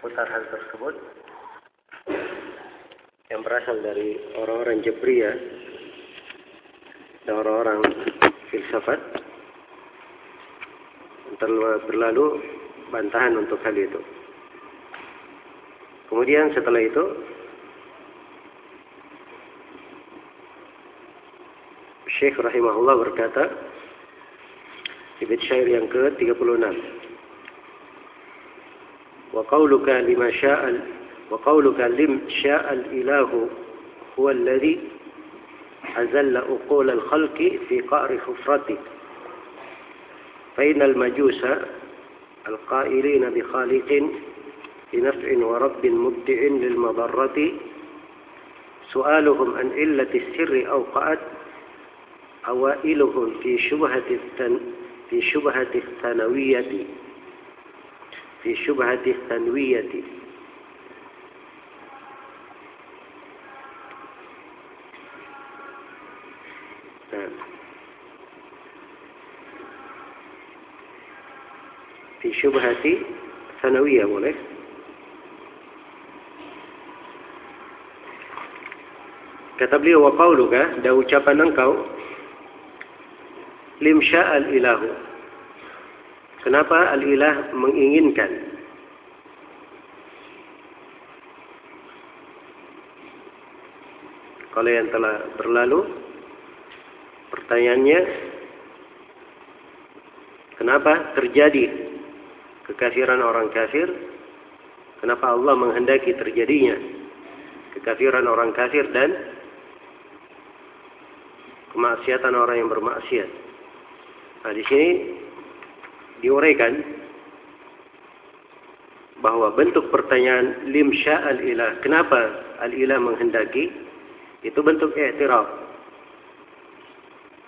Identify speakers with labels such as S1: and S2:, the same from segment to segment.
S1: seputar hal tersebut. Yang berasal dari orang-orang Jabriyah. Dan orang-orang filsafat. Berlalu bantahan untuk hal itu. Kemudian setelah itu Syekh rahimahullah berkata di syair yang ke-36 وقولك لما شاء وقولك لم شاء الإله هو الذي أزل أقول الخلق في قعر حفرته. فإن المجوس القائلين بخالق بنفع ورب مبدع للمضرة سؤالهم عن علة السر أوقعت أوائلهم في شبهة في شبهة الثانوية. في شبهة الثانوية في شبهة ثانوية Kata beliau wa qauluka dan ucapan engkau lim sya'al ilahu. Kenapa al-ilah menginginkan? Kalau yang telah berlalu pertanyaannya kenapa terjadi kekafiran orang kafir? Kenapa Allah menghendaki terjadinya kekafiran orang kafir dan kemaksiatan orang yang bermaksiat. Nah, di sini diuraikan bahwa bentuk pertanyaan lim al ilah, kenapa al ilah menghendaki? Itu bentuk i'tiraf.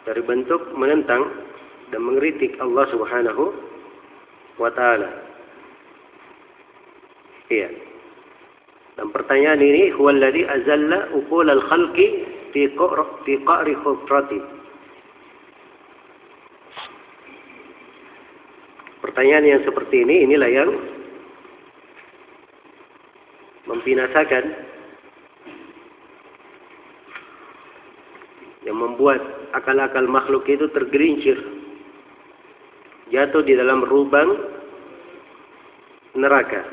S1: Dari bentuk menentang dan mengkritik Allah Subhanahu wa taala. Iya. Dan pertanyaan ini huwallazi azalla uqul al-khalqi fi qa'ri khufrati. Pertanyaan yang seperti ini inilah yang membinasakan yang membuat akal-akal makhluk itu tergelincir jatuh di dalam lubang neraka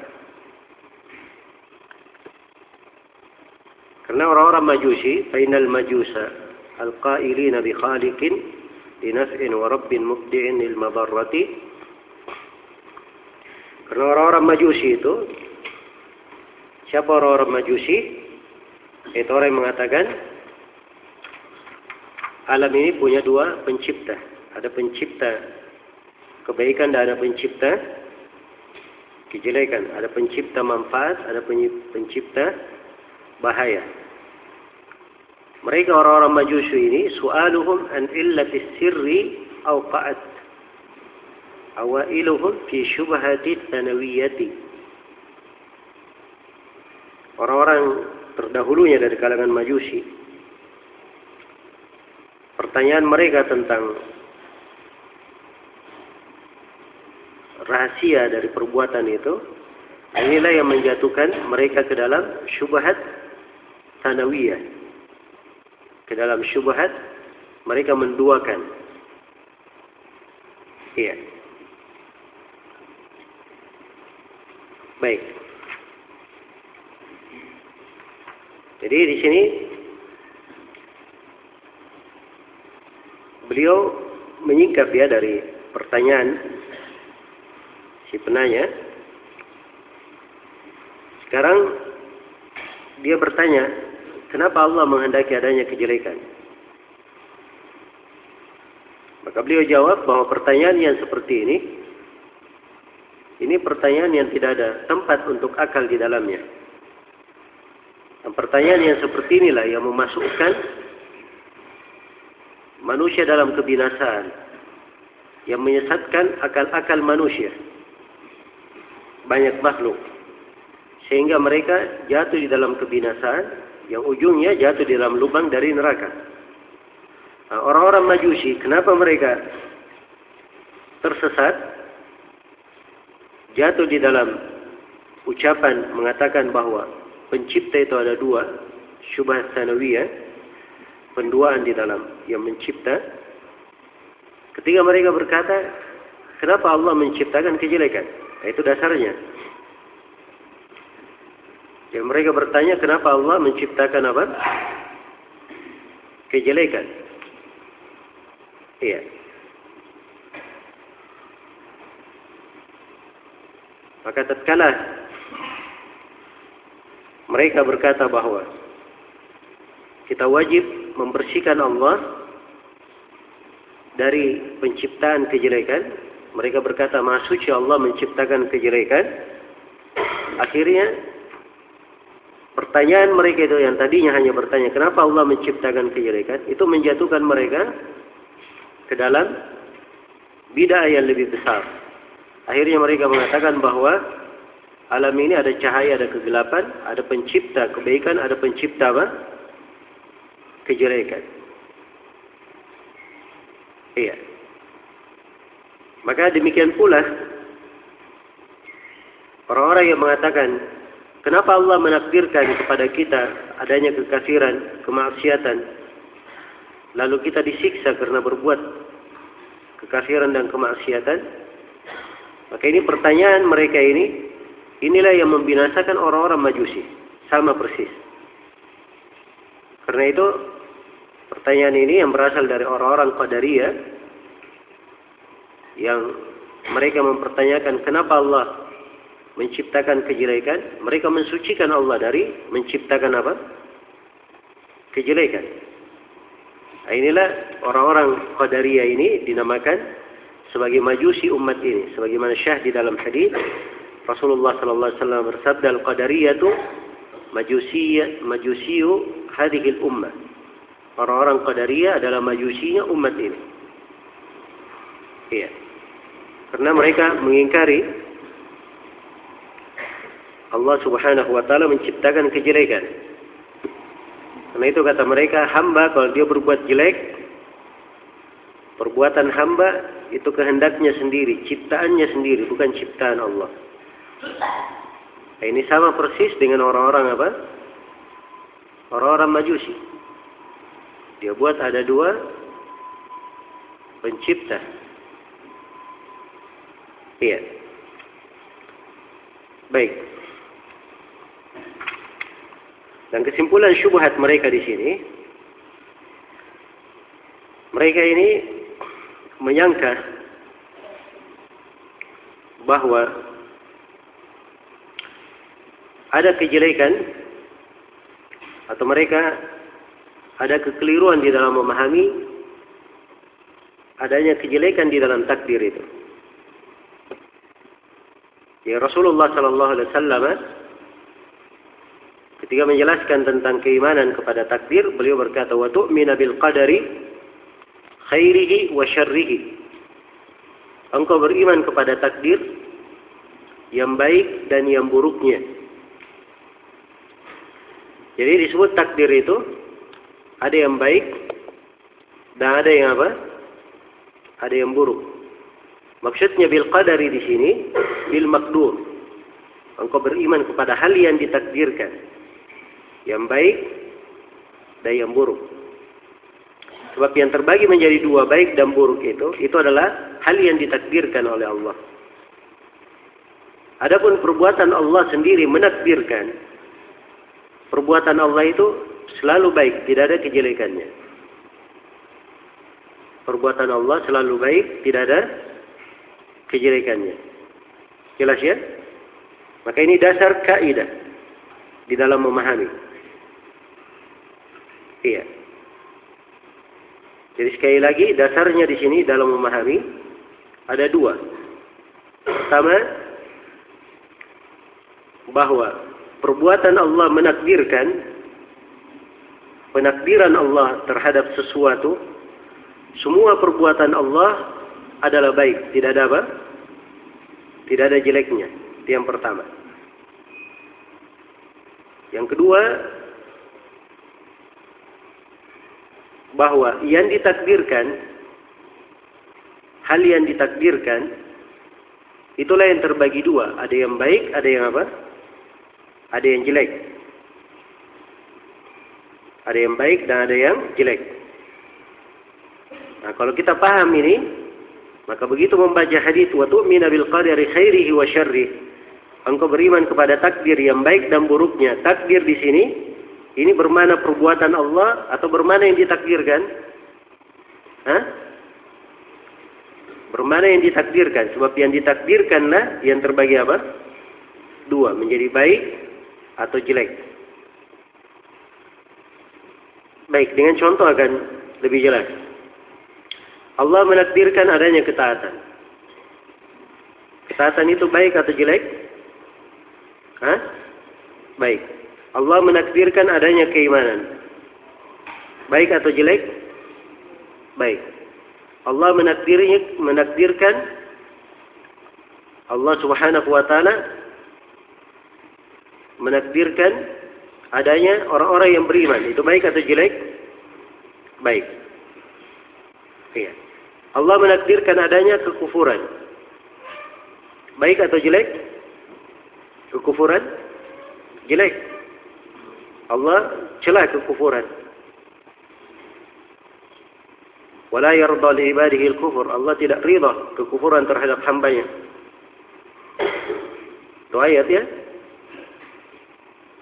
S1: Karena orang-orang majusi, fainal majusa al-qailina bi khaliqin li naf'in wa rabbin mubdi'in lil. Karena orang-orang majusi itu siapa orang-orang majusi? Itu orang yang mengatakan alam ini punya dua pencipta. Ada pencipta kebaikan dan ada pencipta kejelekan. Ada pencipta manfaat, ada pencipta bahaya. Mereka orang-orang majusi ini su'aluhum an illati sirri awqa'at awailuhum fi syubhati tanawiyati. Orang-orang terdahulunya dari kalangan majusi pertanyaan mereka tentang rahasia dari perbuatan itu inilah yang menjatuhkan mereka ke dalam syubhat tanawiyah. Ke dalam syubhat mereka menduakan. Iya. Baik. Jadi di sini beliau menyingkap ya dari pertanyaan si penanya. Sekarang dia bertanya, Kenapa Allah menghendaki adanya kejelekan? Maka beliau jawab bahwa pertanyaan yang seperti ini, ini pertanyaan yang tidak ada tempat untuk akal di dalamnya. Dan pertanyaan yang seperti inilah yang memasukkan manusia dalam kebinasaan, yang menyesatkan akal-akal manusia. Banyak makhluk. Sehingga mereka jatuh di dalam kebinasaan yang ujungnya jatuh di dalam lubang dari neraka. Nah, orang-orang Majusi, kenapa mereka tersesat? Jatuh di dalam ucapan mengatakan bahwa pencipta itu ada dua, syubhat sanawiyah, penduaan di dalam yang mencipta. Ketika mereka berkata, kenapa Allah menciptakan kejelekan? Itu dasarnya. Dan mereka bertanya kenapa Allah menciptakan apa? Kejelekan. Iya. Maka tatkala mereka berkata bahwa kita wajib membersihkan Allah dari penciptaan kejelekan. Mereka berkata, Maha suci Allah menciptakan kejelekan. Akhirnya, pertanyaan mereka itu yang tadinya hanya bertanya, kenapa Allah menciptakan kejelekan? Itu menjatuhkan mereka ke dalam bid'ah yang lebih besar. Akhirnya mereka mengatakan bahwa alam ini ada cahaya, ada kegelapan, ada pencipta kebaikan, ada pencipta apa? kejelekan. Iya. Maka demikian pula orang-orang yang mengatakan kenapa Allah menakdirkan kepada kita adanya kekafiran, kemaksiatan lalu kita disiksa karena berbuat kekafiran dan kemaksiatan maka ini pertanyaan mereka ini inilah yang membinasakan orang-orang majusi sama persis karena itu Pertanyaan ini yang berasal dari orang-orang Qadariyah yang mereka mempertanyakan kenapa Allah menciptakan kejelekan, mereka mensucikan Allah dari menciptakan apa? Kejelekan. Nah, inilah orang-orang Qadariyah ini dinamakan sebagai majusi umat ini, sebagaimana syah di dalam hadis Rasulullah sallallahu alaihi wasallam bersabda al-qadariyah itu majusiyah majusiyu hadhihi ummah Orang-orang Qadariyah adalah majusinya umat ini. Iya. Karena mereka mengingkari Allah Subhanahu wa taala menciptakan kejelekan. Karena itu kata mereka hamba kalau dia berbuat jelek perbuatan hamba itu kehendaknya sendiri, ciptaannya sendiri, bukan ciptaan Allah. Nah, ini sama persis dengan orang-orang apa? Orang-orang Majusi. Dia buat ada dua pencipta. Iya. Baik. Dan kesimpulan syubhat mereka di sini, mereka ini menyangka bahwa ada kejelekan atau mereka ada kekeliruan di dalam memahami adanya kejelekan di dalam takdir itu. Ya Rasulullah Sallallahu Alaihi Wasallam ketika menjelaskan tentang keimanan kepada takdir, beliau berkata, "Wa tu'mina bil qadari khairihi wa syarrihi." Engkau beriman kepada takdir yang baik dan yang buruknya. Jadi disebut takdir itu ada yang baik dan ada yang apa? Ada yang buruk. Maksudnya bil qadari di sini bil makdur. Engkau beriman kepada hal yang ditakdirkan. Yang baik dan yang buruk. Sebab yang terbagi menjadi dua baik dan buruk itu, itu adalah hal yang ditakdirkan oleh Allah. Adapun perbuatan Allah sendiri menakdirkan. Perbuatan Allah itu selalu baik, tidak ada kejelekannya. Perbuatan Allah selalu baik, tidak ada kejelekannya. Jelas ya? Maka ini dasar kaidah di dalam memahami. Iya. Jadi sekali lagi dasarnya di sini dalam memahami ada dua. Pertama, bahwa perbuatan Allah menakdirkan penakdiran Allah terhadap sesuatu, semua perbuatan Allah adalah baik, tidak ada apa? Tidak ada jeleknya. Itu yang pertama. Yang kedua, bahwa yang ditakdirkan, hal yang ditakdirkan, itulah yang terbagi dua. Ada yang baik, ada yang apa? ada yang jelek. Ada yang baik dan ada yang jelek. Nah, kalau kita paham ini, maka begitu membaca hadis wa tu'mina bil qadari khairihi wa syarrih. Engkau beriman kepada takdir yang baik dan buruknya. Takdir di sini ini bermana perbuatan Allah atau bermana yang ditakdirkan? Hah? Bermana yang ditakdirkan? Sebab yang ditakdirkanlah yang terbagi apa? Dua, menjadi baik atau jelek. Baik, dengan contoh akan lebih jelas. Allah menakdirkan adanya ketaatan. Ketaatan itu baik atau jelek? Hah? Baik. Allah menakdirkan adanya keimanan. Baik atau jelek? Baik. Allah menakdirnya, menakdirkan Allah Subhanahu wa taala menakdirkan adanya orang-orang yang beriman. Itu baik atau jelek? Baik. Iya. Allah menakdirkan adanya kekufuran. Baik atau jelek? Kekufuran? Jelek. Allah celah kekufuran. Wala yarda li ibadihi al-kufur. Allah tidak ridha kekufuran terhadap hambanya. Itu ayat ya.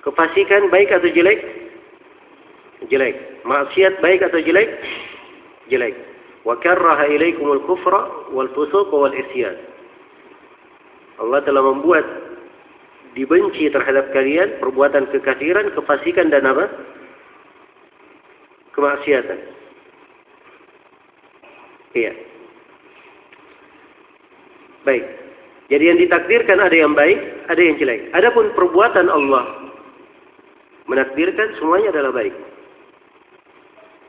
S1: Kefasikan baik atau jelek? Jelek. Maksiat baik atau jelek? Jelek. Wa karraha ilaikumul kufra wal fusuq wal isyan. Allah telah membuat dibenci terhadap kalian perbuatan kekafiran, kefasikan dan apa? Kemaksiatan. Iya. Baik. Jadi yang ditakdirkan ada yang baik, ada yang jelek. Adapun perbuatan Allah menakdirkan semuanya adalah baik.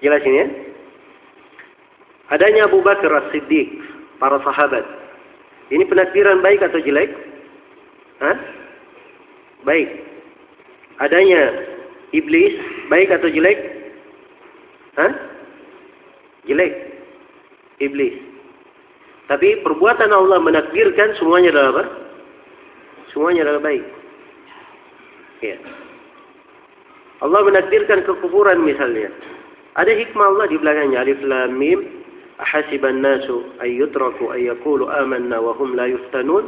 S1: Jelas ini ya? Adanya Abu Bakar As-Siddiq, para sahabat. Ini penakdiran baik atau jelek? Hah? baik. Adanya iblis baik atau jelek? Hah? jelek. Iblis. Tapi perbuatan Allah menakdirkan semuanya adalah apa? Semuanya adalah baik. Ya. Allah menakdirkan kekufuran misalnya. Ada hikmah Allah di belakangnya. Alif lam mim. Ahasiban nasu ayyutraku ayyakulu amanna wa hum la yuftanun.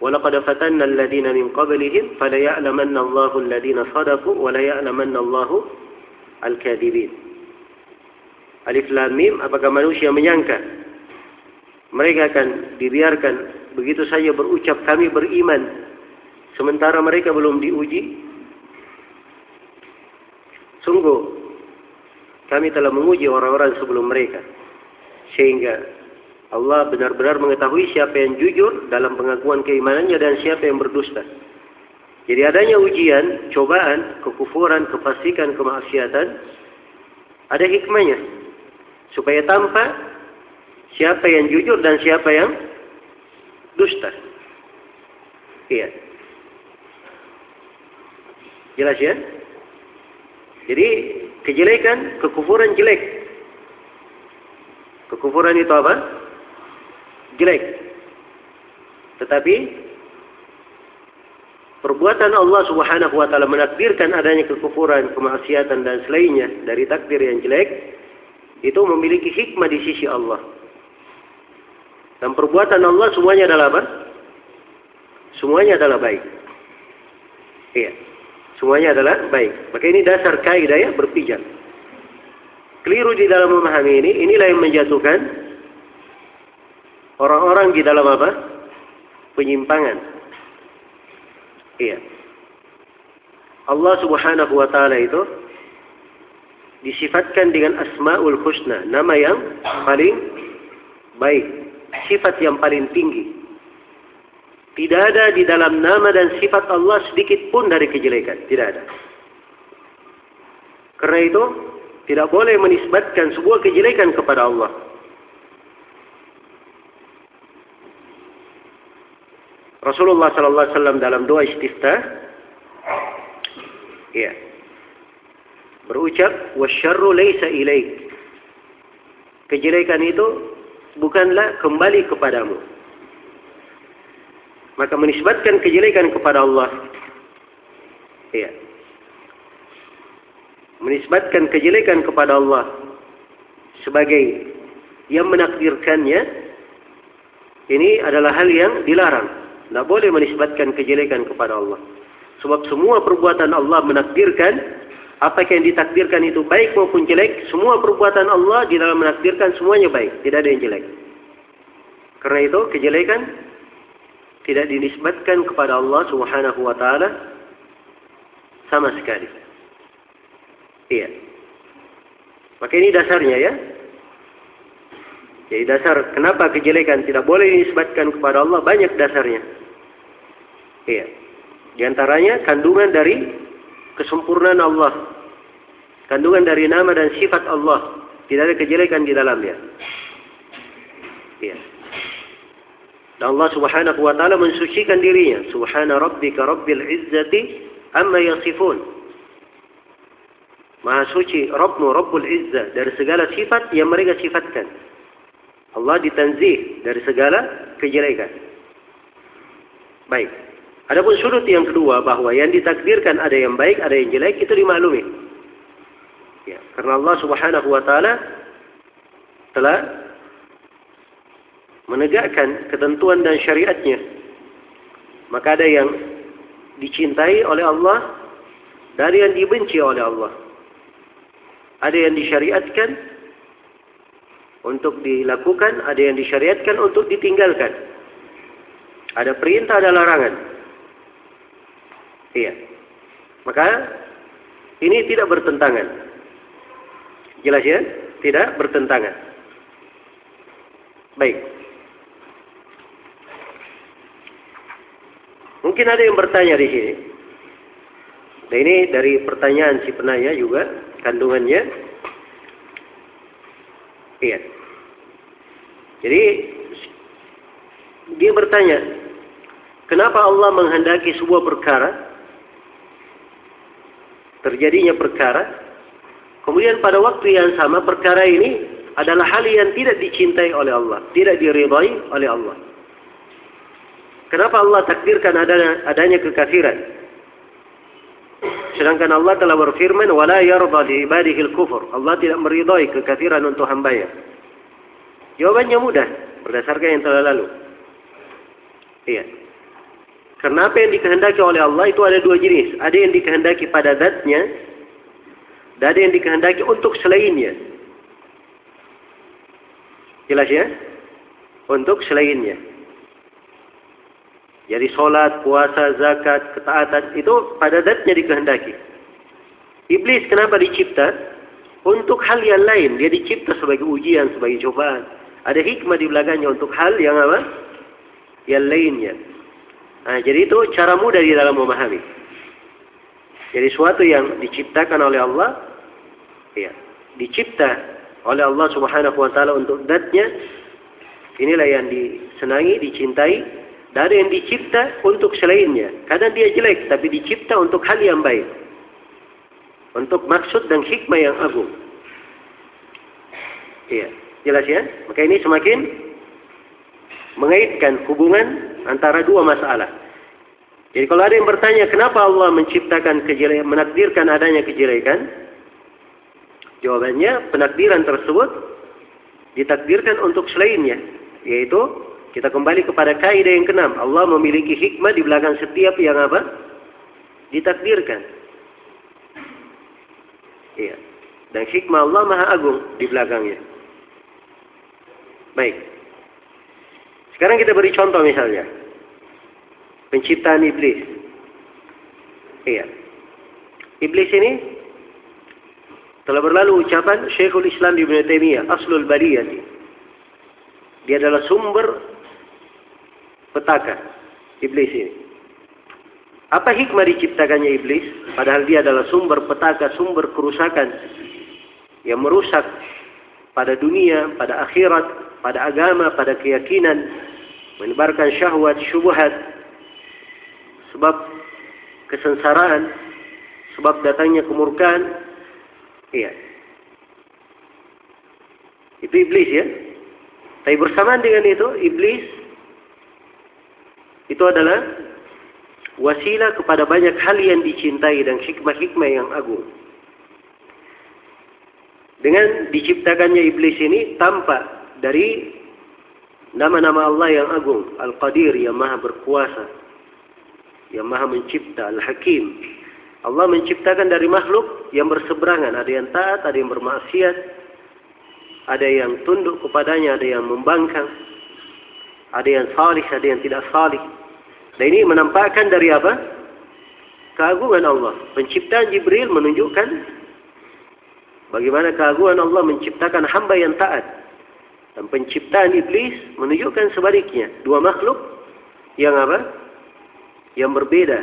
S1: ولقد فتنا الذين من قبلهم فليعلمن الله الذين صدقوا وليعلمن الله الكاذبين Alif Lam Mim apakah manusia menyangka mereka akan dibiarkan begitu saja berucap kami beriman sementara mereka belum diuji sungguh kami telah menguji orang-orang sebelum mereka sehingga Allah benar-benar mengetahui siapa yang jujur dalam pengakuan keimanannya dan siapa yang berdusta. Jadi adanya ujian, cobaan, kekufuran, kefasikan, kemaksiatan, ada hikmahnya. Supaya tampak siapa yang jujur dan siapa yang dusta. Iya. Jelas ya? Jadi kejelekan, kekufuran jelek. Kekufuran itu apa? Jelek. Tetapi perbuatan Allah Subhanahu wa taala menakdirkan adanya kekufuran, kemaksiatan dan selainnya dari takdir yang jelek itu memiliki hikmah di sisi Allah. Dan perbuatan Allah semuanya adalah apa? Semuanya adalah baik. Iya. Semuanya adalah baik. Maka ini dasar kaidah ya berpijak keliru di dalam memahami ini, inilah yang menjatuhkan orang-orang di dalam apa? Penyimpangan. Iya. Allah Subhanahu wa taala itu disifatkan dengan Asmaul Husna, nama yang paling baik, sifat yang paling tinggi. Tidak ada di dalam nama dan sifat Allah sedikit pun dari kejelekan, tidak ada. Karena itu tidak boleh menisbatkan sebuah kejelekan kepada Allah. Rasulullah sallallahu alaihi wasallam dalam doa istiftah ya berucap wasyarru laisa ilaik. Kejelekan itu bukanlah kembali kepadamu. Maka menisbatkan kejelekan kepada Allah Iya. Menisbatkan kejelekan kepada Allah sebagai yang menakdirkannya ini adalah hal yang dilarang. Tidak boleh menisbatkan kejelekan kepada Allah. Sebab semua perbuatan Allah menakdirkan apa yang ditakdirkan itu baik maupun jelek, semua perbuatan Allah di dalam menakdirkan semuanya baik, tidak ada yang jelek. Karena itu kejelekan tidak dinisbatkan kepada Allah Subhanahu wa taala sama sekali. Iya. Maka ini dasarnya ya. Jadi dasar kenapa kejelekan tidak boleh dinisbatkan kepada Allah banyak dasarnya. Iya. Di antaranya kandungan dari kesempurnaan Allah. Kandungan dari nama dan sifat Allah. Tidak ada kejelekan di dalamnya. Iya. Dan Allah Subhanahu wa taala mensucikan dirinya. Subhana rabbika rabbil izzati amma yasifun. Maha suci Rabbmu Rabbul Izzah dari segala sifat yang mereka sifatkan. Allah ditanzih dari segala kejelekan. Baik. Adapun sudut yang kedua bahwa yang ditakdirkan ada yang baik, ada yang jelek itu dimaklumi. Ya, karena Allah Subhanahu wa taala telah menegakkan ketentuan dan syariatnya. Maka ada yang dicintai oleh Allah dari yang dibenci oleh Allah. Ada yang disyariatkan untuk dilakukan, ada yang disyariatkan untuk ditinggalkan. Ada perintah, ada larangan. Iya. Maka ini tidak bertentangan. Jelas ya? Tidak bertentangan. Baik. Mungkin ada yang bertanya di sini. Nah ini dari pertanyaan si penanya juga kandungannya. Iya. Jadi dia bertanya, kenapa Allah menghendaki sebuah perkara terjadinya perkara, kemudian pada waktu yang sama perkara ini adalah hal yang tidak dicintai oleh Allah, tidak diridhai oleh Allah. Kenapa Allah takdirkan adanya, adanya kekafiran? Sedangkan Allah telah berfirman, "Wala yarda li ibadihi al-kufur." Allah tidak meridhai kekafiran untuk hambanya. Jawabannya mudah berdasarkan yang telah lalu. Iya. Karena apa yang dikehendaki oleh Allah itu ada dua jenis. Ada yang dikehendaki pada zatnya, dan ada yang dikehendaki untuk selainnya. Jelas ya? Untuk selainnya. Jadi sholat, puasa, zakat, ketaatan itu pada zatnya dikehendaki. Iblis kenapa dicipta? Untuk hal yang lain. Dia dicipta sebagai ujian, sebagai cobaan. Ada hikmah di belakangnya untuk hal yang apa? Yang lainnya. Nah, jadi itu cara mudah di dalam memahami. Jadi suatu yang diciptakan oleh Allah, ya, dicipta oleh Allah Subhanahu wa taala untuk datnya, inilah yang disenangi, dicintai, dari yang dicipta untuk selainnya. Kadang dia jelek, tapi dicipta untuk hal yang baik. Untuk maksud dan hikmah yang agung. Iya. Jelas ya? Maka ini semakin mengaitkan hubungan antara dua masalah. Jadi kalau ada yang bertanya kenapa Allah menciptakan kejelekan, menakdirkan adanya kejelekan? Jawabannya penakdiran tersebut ditakdirkan untuk selainnya, yaitu kita kembali kepada kaidah yang keenam. Allah memiliki hikmah di belakang setiap yang apa? Ditakdirkan. Iya. Dan hikmah Allah maha agung di belakangnya. Baik. Sekarang kita beri contoh misalnya. Penciptaan iblis. Iya. Iblis ini telah berlalu ucapan Syekhul Islam Ibn Taimiyah, Aslul Bariyati. Dia adalah sumber petaka iblis ini. Apa hikmah diciptakannya iblis? Padahal dia adalah sumber petaka, sumber kerusakan yang merusak pada dunia, pada akhirat, pada agama, pada keyakinan, menyebarkan syahwat, syubhat, sebab kesengsaraan, sebab datangnya kemurkaan. Iya. Itu iblis ya. Tapi bersamaan dengan itu, iblis itu adalah wasilah kepada banyak hal yang dicintai dan hikmah-hikmah yang agung. Dengan diciptakannya iblis ini tampak dari nama-nama Allah yang agung, Al-Qadir yang maha berkuasa, yang maha mencipta, Al-Hakim. Allah menciptakan dari makhluk yang berseberangan, ada yang taat, ada yang bermaksiat, ada yang tunduk kepadanya, ada yang membangkang, ada yang salih, ada yang tidak salih. Dan ini menampakkan dari apa? Keagungan Allah. Penciptaan Jibril menunjukkan bagaimana keagungan Allah menciptakan hamba yang taat. Dan penciptaan iblis menunjukkan sebaliknya. Dua makhluk yang apa? Yang berbeda.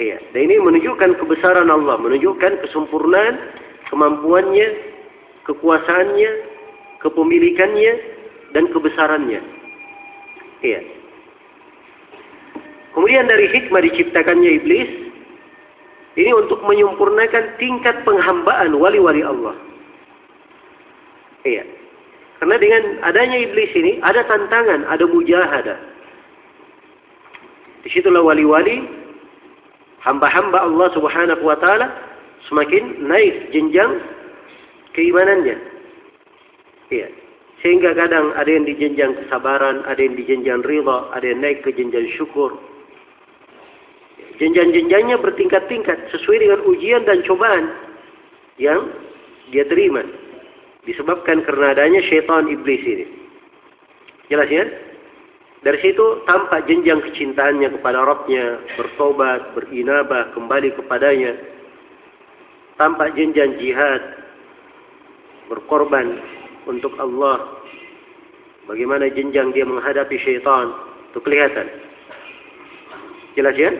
S1: Iya. Dan ini menunjukkan kebesaran Allah. Menunjukkan kesempurnaan, kemampuannya, kekuasaannya, kepemilikannya, dan kebesarannya. Iya. Kemudian dari hikmah diciptakannya iblis, ini untuk menyempurnakan tingkat penghambaan wali-wali Allah. Iya. Karena dengan adanya iblis ini, ada tantangan, ada mujahadah. Di situlah wali-wali, hamba-hamba Allah subhanahu wa ta'ala, semakin naik jenjang keimanannya. Iya. Sehingga kadang ada yang di jenjang kesabaran, ada yang di jenjang rida, ada yang naik ke jenjang syukur. Jenjang-jenjangnya bertingkat-tingkat sesuai dengan ujian dan cobaan yang dia terima. Disebabkan karena adanya syaitan iblis ini. Jelas ya? Dari situ tampak jenjang kecintaannya kepada Rabbnya, bertobat, berinabah, kembali kepadanya. Tampak jenjang jihad, berkorban untuk Allah. Bagaimana jenjang dia menghadapi syaitan, itu kelihatan. Jelas ya?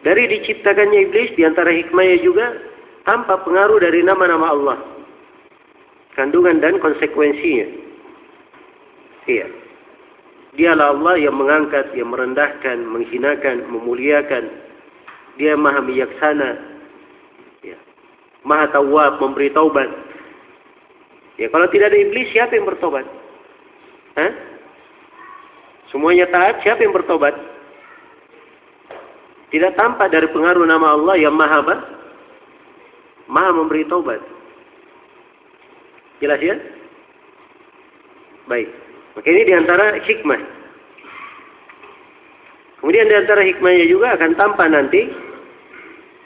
S1: Dari diciptakannya iblis di antara hikmahnya juga tanpa pengaruh dari nama-nama Allah. Kandungan dan konsekuensinya. Iya. Dialah Allah yang mengangkat, yang merendahkan, menghinakan, memuliakan. Dia maha bijaksana. Ya. Maha tawab, memberi taubat. Ya, kalau tidak ada iblis, siapa yang bertobat? Hah? Semuanya taat, siapa yang bertobat? Tidak tampak dari pengaruh nama Allah yang maha apa? Maha memberi taubat. Jelas ya? Baik. Maka ini di antara hikmah. Kemudian di antara hikmahnya juga akan tampak nanti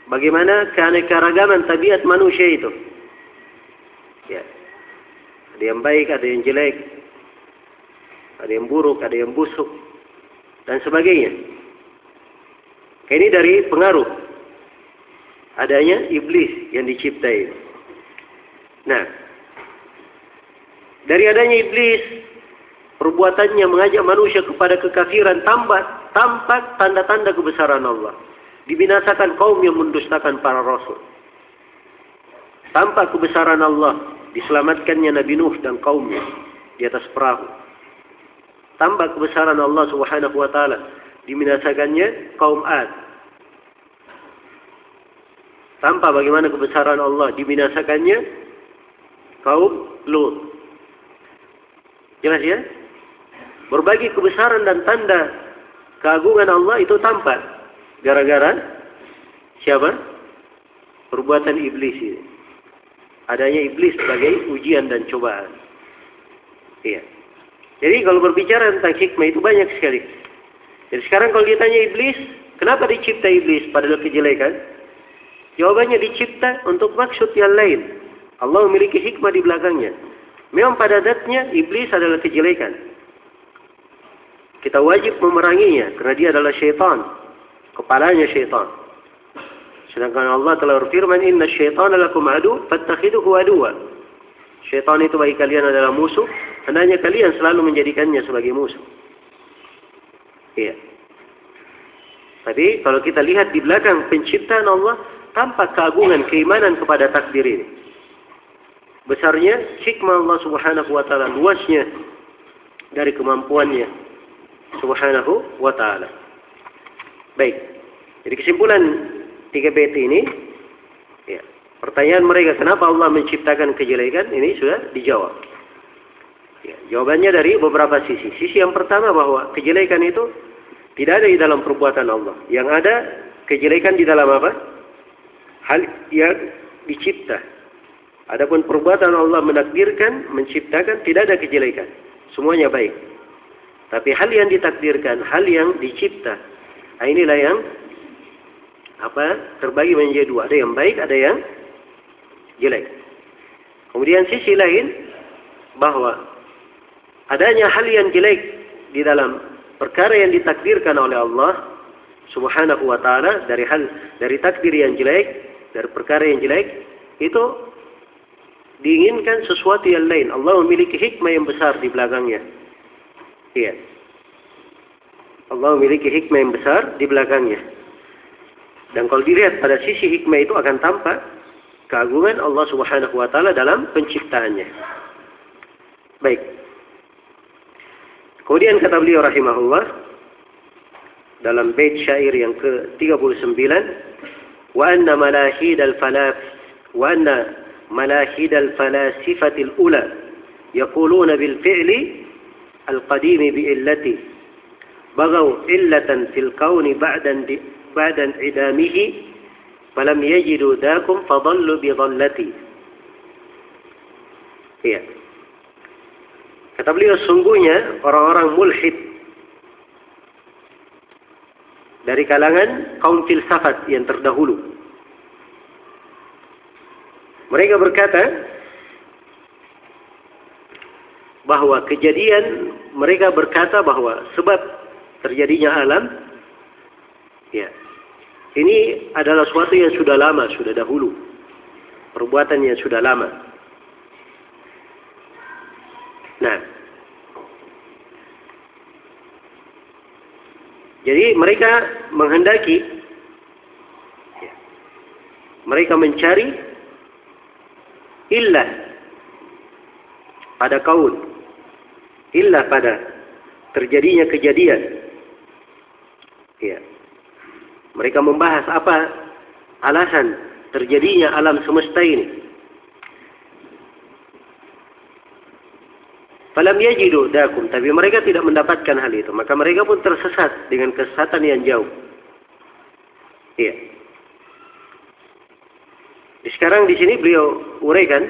S1: bagaimana keanekaragaman tabiat manusia itu. Ya. Ada yang baik, ada yang jelek. Ada yang buruk, ada yang busuk. Dan sebagainya. Ini dari pengaruh adanya iblis yang diciptai. Nah, dari adanya iblis, perbuatannya mengajak manusia kepada kekafiran tampak tampak tanda-tanda kebesaran Allah. Dibinasakan kaum yang mendustakan para rasul. Tampak kebesaran Allah, diselamatkannya Nabi Nuh dan kaumnya di atas perahu. Tampak kebesaran Allah Subhanahu wa taala diminasakannya kaum Ad. Tanpa bagaimana kebesaran Allah diminasakannya kaum Lut. Jelas ya? Berbagi kebesaran dan tanda keagungan Allah itu tampak gara-gara siapa? Perbuatan iblis ini. Adanya iblis sebagai ujian dan cobaan. Iya. Jadi kalau berbicara tentang hikmah itu banyak sekali. Jadi sekarang kalau ditanya iblis, kenapa dicipta iblis padahal kejelekan? Jawabannya dicipta untuk maksud yang lain. Allah memiliki hikmah di belakangnya. Memang pada datnya iblis adalah kejelekan. Kita wajib memeranginya karena dia adalah syaitan. Kepalanya syaitan. Sedangkan Allah telah berfirman, Inna syaitan lakum adu, fattakhiduhu aduwa. Syaitan itu bagi kalian adalah musuh, hendaknya kalian selalu menjadikannya sebagai musuh. Iya. Tapi kalau kita lihat di belakang penciptaan Allah, tampak keagungan keimanan kepada takdir ini. Besarnya hikmah Allah Subhanahu wa taala, luasnya dari kemampuannya Subhanahu wa taala. Baik. Jadi kesimpulan tiga bait ini ya, pertanyaan mereka kenapa Allah menciptakan kejelekan ini sudah dijawab. Ya, jawabannya dari beberapa sisi. Sisi yang pertama bahwa kejelekan itu Tidak ada di dalam perbuatan Allah. Yang ada kejelekan di dalam apa? Hal yang dicipta. Adapun perbuatan Allah menakdirkan, menciptakan, tidak ada kejelekan. Semuanya baik. Tapi hal yang ditakdirkan, hal yang dicipta, nah inilah yang apa terbagi menjadi dua. Ada yang baik, ada yang jelek. Kemudian sisi lain bahwa adanya hal yang jelek di dalam perkara yang ditakdirkan oleh Allah Subhanahu wa taala dari hal dari takdir yang jelek, dari perkara yang jelek itu diinginkan sesuatu yang lain. Allah memiliki hikmah yang besar di belakangnya. Iya. Allah memiliki hikmah yang besar di belakangnya. Dan kalau dilihat pada sisi hikmah itu akan tampak keagungan Allah Subhanahu wa taala dalam penciptaannya. Baik. Kemudian kata beliau rahimahullah dalam bait syair yang ke-39 wa anna malahid al-falaf wa anna malahid al-falasifah al-ula yaquluna bil fi'li al-qadim bi illati bagaw illatan fil kauni ba'da ba'da idamihi falam yajidu dakum fadallu bi dhallati iya. Kata beliau sungguhnya orang-orang mulhid dari kalangan kaum filsafat yang terdahulu mereka berkata bahwa kejadian mereka berkata bahwa sebab terjadinya alam ya ini adalah suatu yang sudah lama, sudah dahulu. Perbuatan yang sudah lama. Nah, jadi mereka menghendaki, ya, mereka mencari illah pada kaul, illah pada terjadinya kejadian. Ya. Mereka membahas apa alasan terjadinya alam semesta ini. Falam yajidu dakum, tapi mereka tidak mendapatkan hal itu. Maka mereka pun tersesat dengan kesesatan yang jauh. Iya. Sekarang di sini beliau uraikan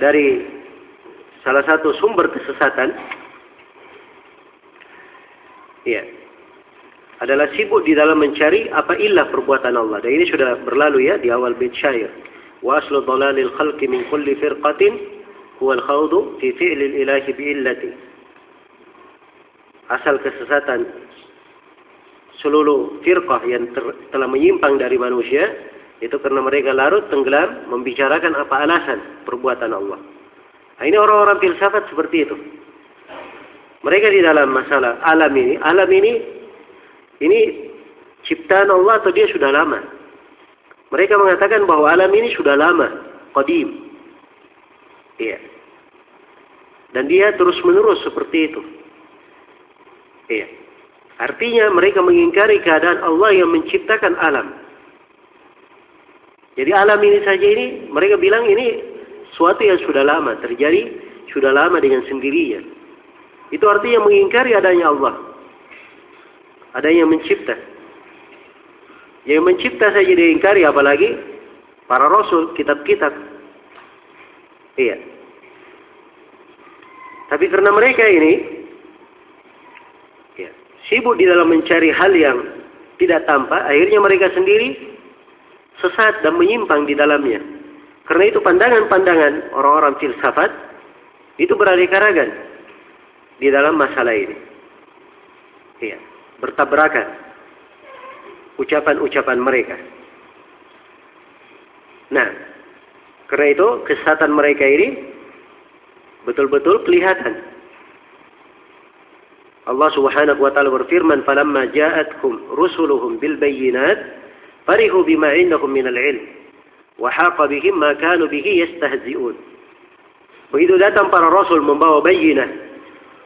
S1: dari salah satu sumber kesesatan ya adalah sibuk di dalam mencari apa ilah perbuatan Allah. Dan ini sudah berlalu ya di awal bait syair. Wa aslu dhalalil khalqi min kulli firqatin huwa al-khawdu fi fi'lil ilahi bi illati. Asal kesesatan seluruh firqah yang ter, telah menyimpang dari manusia itu karena mereka larut tenggelam membicarakan apa alasan perbuatan Allah. Nah, ini orang-orang filsafat seperti itu. Mereka di dalam masalah alam ini, alam ini ini ciptaan Allah atau dia sudah lama. Mereka mengatakan bahwa alam ini sudah lama, qadim. Iya. Dan dia terus menerus seperti itu. Iya. Artinya mereka mengingkari keadaan Allah yang menciptakan alam. Jadi alam ini saja ini mereka bilang ini suatu yang sudah lama terjadi, sudah lama dengan sendirinya. Itu artinya mengingkari adanya Allah. Ada yang mencipta. Yang mencipta saja diingkari apalagi para rasul, kitab-kitab. Iya. Tapi karena mereka ini sibuk di dalam mencari hal yang tidak tampak, akhirnya mereka sendiri sesat dan menyimpang di dalamnya. Karena itu pandangan-pandangan orang-orang filsafat itu beraneka ragam di dalam masalah ini. Iya, bertabrakan ucapan-ucapan mereka. Nah, karena itu kesesatan mereka ini betul-betul kelihatan. Allah Subhanahu wa taala berfirman, "Falamma ja'atkum rusuluhum bil bayyinat farihu bima 'indahum min al-'ilm wa haqa bihim ma kanu bihi yastahzi'un." Begitu datang para rasul membawa bayyinah,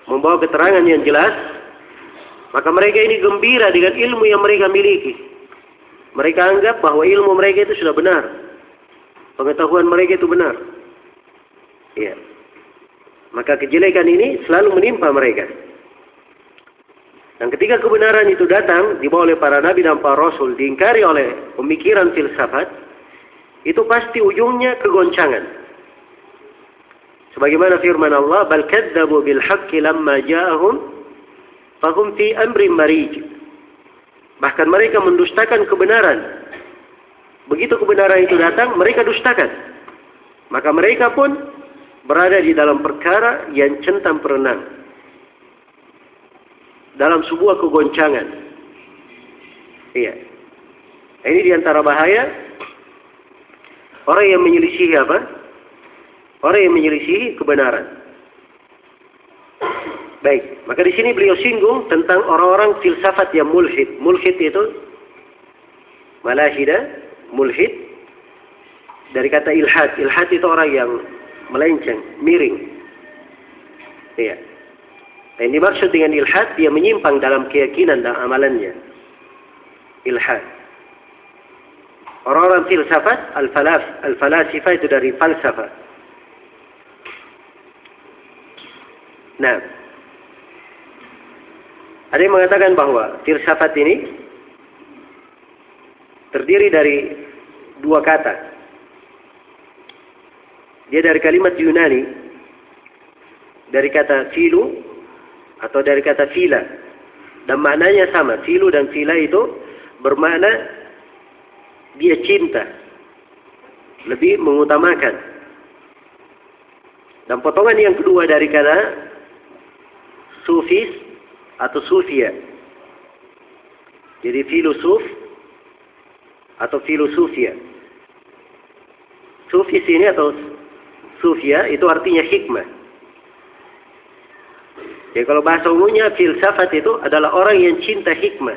S1: membawa keterangan yang jelas, maka mereka ini gembira dengan ilmu yang mereka miliki. Mereka anggap bahwa ilmu mereka itu sudah benar. Pengetahuan mereka itu benar. Ya. Maka kejelekan ini selalu menimpa mereka. Dan ketika kebenaran itu datang, dibawa oleh para nabi dan para rasul, diingkari oleh pemikiran filsafat, itu pasti ujungnya kegoncangan. Sebagaimana firman Allah, "Bal kadzabu bil haqqi lamma ja'ahum fahum fi amrin marij." Bahkan mereka mendustakan kebenaran. Begitu kebenaran itu datang, mereka dustakan. Maka mereka pun berada di dalam perkara yang centang perenang dalam sebuah kegoncangan. Iya. Ini di antara bahaya orang yang menyelisihi apa? Orang yang menyelisihi kebenaran. Baik, maka di sini beliau singgung tentang orang-orang filsafat yang mulhid. Mulhid itu malahida, mulhid dari kata ilhad. Ilhad itu orang yang melenceng, miring. Iya. Yang dimaksud dengan ilhad, dia menyimpang dalam keyakinan dan amalannya. Ilhad. Orang-orang filsafat, al-falaf, al-falasifah itu dari falsafah. Nah, ada yang mengatakan bahwa filsafat ini terdiri dari dua kata. Dia dari kalimat Yunani, dari kata filu atau dari kata fila dan maknanya sama. Filu dan fila itu bermakna dia cinta. Lebih mengutamakan. Dan potongan yang kedua dari kata sufis atau sufia. Jadi filosof atau filosofia. Sufis ini atau sufia itu artinya hikmah Ya kalau bahasa umumnya filsafat itu adalah orang yang cinta hikmah.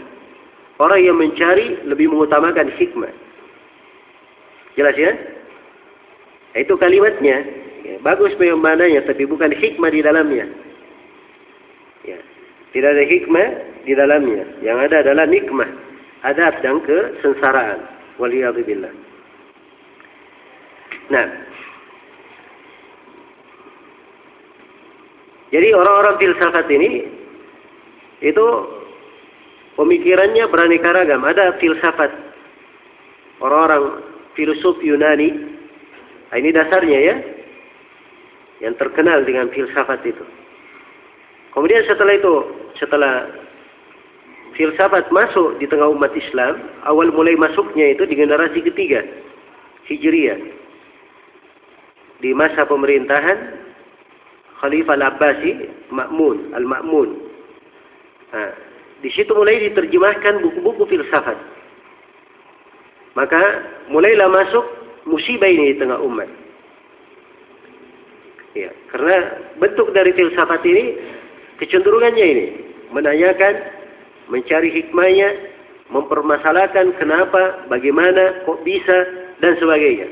S1: Orang yang mencari lebih mengutamakan hikmah. Jelas ya? Itu kalimatnya. Ya, bagus mananya, tapi bukan hikmah di dalamnya. Ya. Tidak ada hikmah di dalamnya. Yang ada adalah nikmah. Adab dan kesensaraan. Waliyahzubillah. Nah, Jadi orang-orang filsafat ini itu pemikirannya beraneka ragam. Ada filsafat orang-orang filosof Yunani. Nah, ini dasarnya ya. Yang terkenal dengan filsafat itu. Kemudian setelah itu, setelah filsafat masuk di tengah umat Islam, awal mulai masuknya itu di generasi ketiga, Hijriyah. Di masa pemerintahan Khalifah Al-Abbasi Ma'mun, Al-Ma'mun. Nah, di situ mulai diterjemahkan buku-buku filsafat. Maka mulailah masuk musibah ini di tengah umat. Ya, karena bentuk dari filsafat ini kecenderungannya ini menanyakan, mencari hikmahnya, mempermasalahkan kenapa, bagaimana, kok bisa dan sebagainya.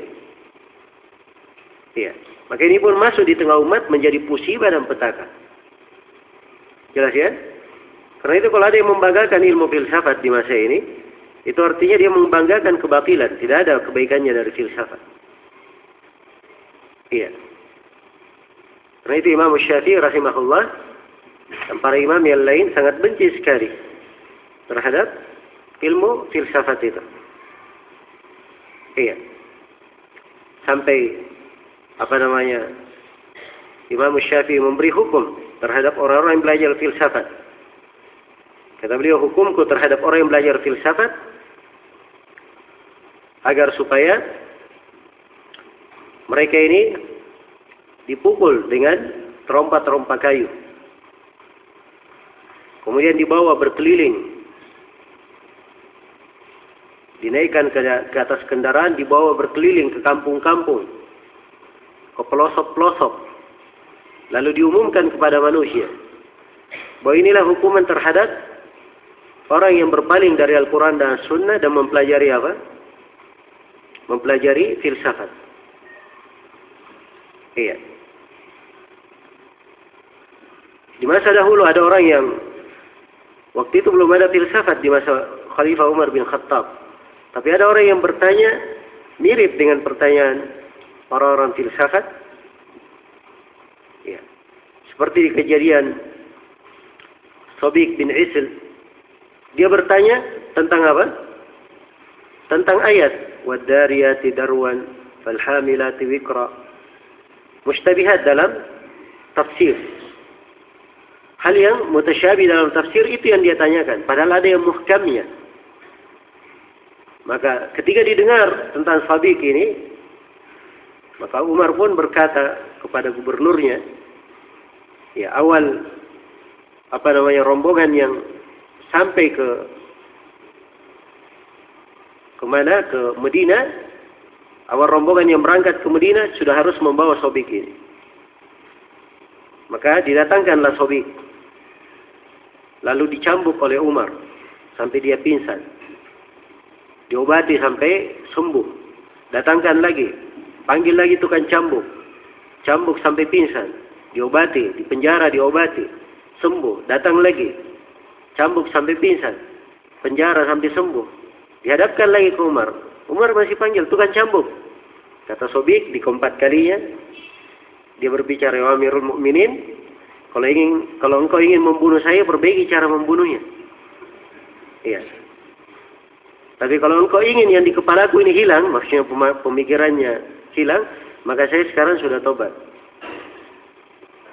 S1: Ya. Maka ini pun masuk di tengah umat menjadi musibah dan petaka. Jelas ya? Karena itu kalau ada yang membanggakan ilmu filsafat di masa ini, itu artinya dia membanggakan kebatilan. Tidak ada kebaikannya dari filsafat. Iya. Karena itu Imam Syafi'i rahimahullah dan para imam yang lain sangat benci sekali terhadap ilmu filsafat itu. Iya. Sampai apa namanya Imam Syafi'i memberi hukum terhadap orang-orang yang belajar filsafat. Kata beliau hukumku terhadap orang yang belajar filsafat agar supaya mereka ini dipukul dengan terompa-terompa kayu. Kemudian dibawa berkeliling. Dinaikkan ke, atas kendaraan, dibawa berkeliling ke kampung-kampung ke pelosok-pelosok lalu diumumkan kepada manusia bahwa inilah hukuman terhadap orang yang berpaling dari Al-Quran dan Sunnah dan mempelajari apa? Mempelajari filsafat. Iya. Di masa dahulu ada orang yang waktu itu belum ada filsafat di masa Khalifah Umar bin Khattab. Tapi ada orang yang bertanya mirip dengan pertanyaan orang-orang filsafat ya seperti di kejadian Sobik bin Isl Dia bertanya tentang apa? Tentang ayat. Wadariyati darwan falhamilati wikra. Mustabihat dalam tafsir. Hal yang mutasyabih dalam tafsir itu yang dia tanyakan. Padahal ada yang muhkamnya. Maka ketika didengar tentang sabik ini, maka Umar pun berkata kepada gubernurnya, ya awal apa namanya rombongan yang sampai ke ke mana ke Medina awal rombongan yang berangkat ke Medina sudah harus membawa sobik ini. Maka didatangkanlah sobik. Lalu dicambuk oleh Umar sampai dia pingsan. Diobati sampai sembuh. Datangkan lagi panggil lagi tukang cambuk cambuk sampai pingsan diobati di penjara diobati sembuh datang lagi cambuk sampai pingsan, penjara sampai sembuh. Dihadapkan lagi ke Umar. Umar masih panggil, tukang cambuk. Kata Sobik di keempat kalinya, dia berbicara, ya Amirul Mukminin, kalau ingin, kalau engkau ingin membunuh saya, perbaiki cara membunuhnya. Iya. Tapi kalau engkau ingin yang di kepalaku ini hilang, maksudnya pemikirannya hilang, maka saya sekarang sudah tobat.